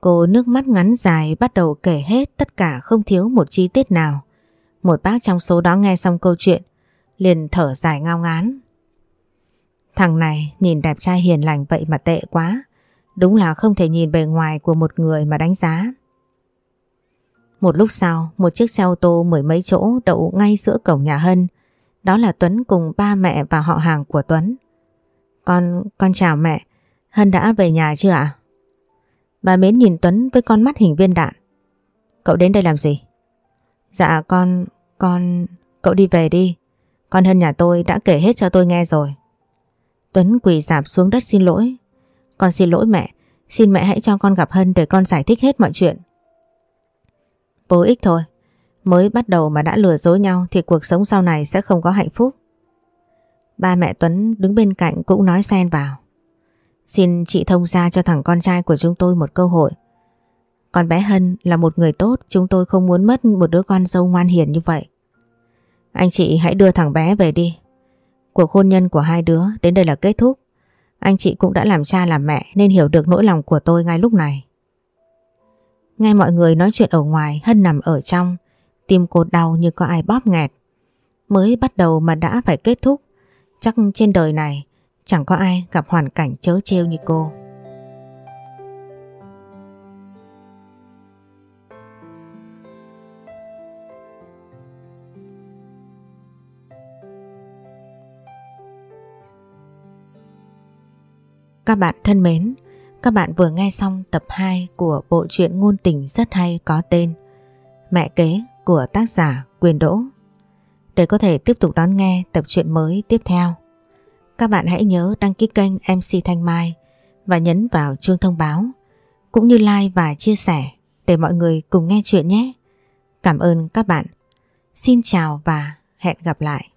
Cô nước mắt ngắn dài bắt đầu kể hết tất cả không thiếu một chi tiết nào. Một bác trong số đó nghe xong câu chuyện, liền thở dài ngao ngán. Thằng này nhìn đẹp trai hiền lành vậy mà tệ quá. Đúng là không thể nhìn bề ngoài của một người mà đánh giá. Một lúc sau, một chiếc xe ô tô mười mấy chỗ đậu ngay giữa cổng nhà Hân. Đó là Tuấn cùng ba mẹ và họ hàng của Tuấn. Con, con chào mẹ. Hân đã về nhà chưa ạ? Bà Mến nhìn Tuấn với con mắt hình viên đạn. Cậu đến đây làm gì? Dạ con, con... Cậu đi về đi. Con Hân nhà tôi đã kể hết cho tôi nghe rồi. Tuấn quỳ dạp xuống đất xin lỗi. Con xin lỗi mẹ. Xin mẹ hãy cho con gặp Hân để con giải thích hết mọi chuyện. Vô ích thôi. Mới bắt đầu mà đã lừa dối nhau thì cuộc sống sau này sẽ không có hạnh phúc. Ba mẹ Tuấn đứng bên cạnh cũng nói xen vào. Xin chị thông ra cho thằng con trai của chúng tôi một cơ hội. Con bé Hân là một người tốt, chúng tôi không muốn mất một đứa con dâu ngoan hiền như vậy. Anh chị hãy đưa thằng bé về đi. Cuộc hôn nhân của hai đứa đến đây là kết thúc. Anh chị cũng đã làm cha làm mẹ nên hiểu được nỗi lòng của tôi ngay lúc này. Nghe mọi người nói chuyện ở ngoài, Hân nằm ở trong, tim cô đau như có ai bóp nghẹt. Mới bắt đầu mà đã phải kết thúc, chắc trên đời này chẳng có ai gặp hoàn cảnh chớ trêu như cô. Các bạn thân mến, các bạn vừa nghe xong tập 2 của bộ truyện ngôn tình rất hay có tên Mẹ kế của tác giả Quyền Đỗ. Để có thể tiếp tục đón nghe tập truyện mới tiếp theo, các bạn hãy nhớ đăng ký kênh MC Thanh Mai và nhấn vào chuông thông báo, cũng như like và chia sẻ để mọi người cùng nghe chuyện nhé. Cảm ơn các bạn. Xin chào và hẹn gặp lại.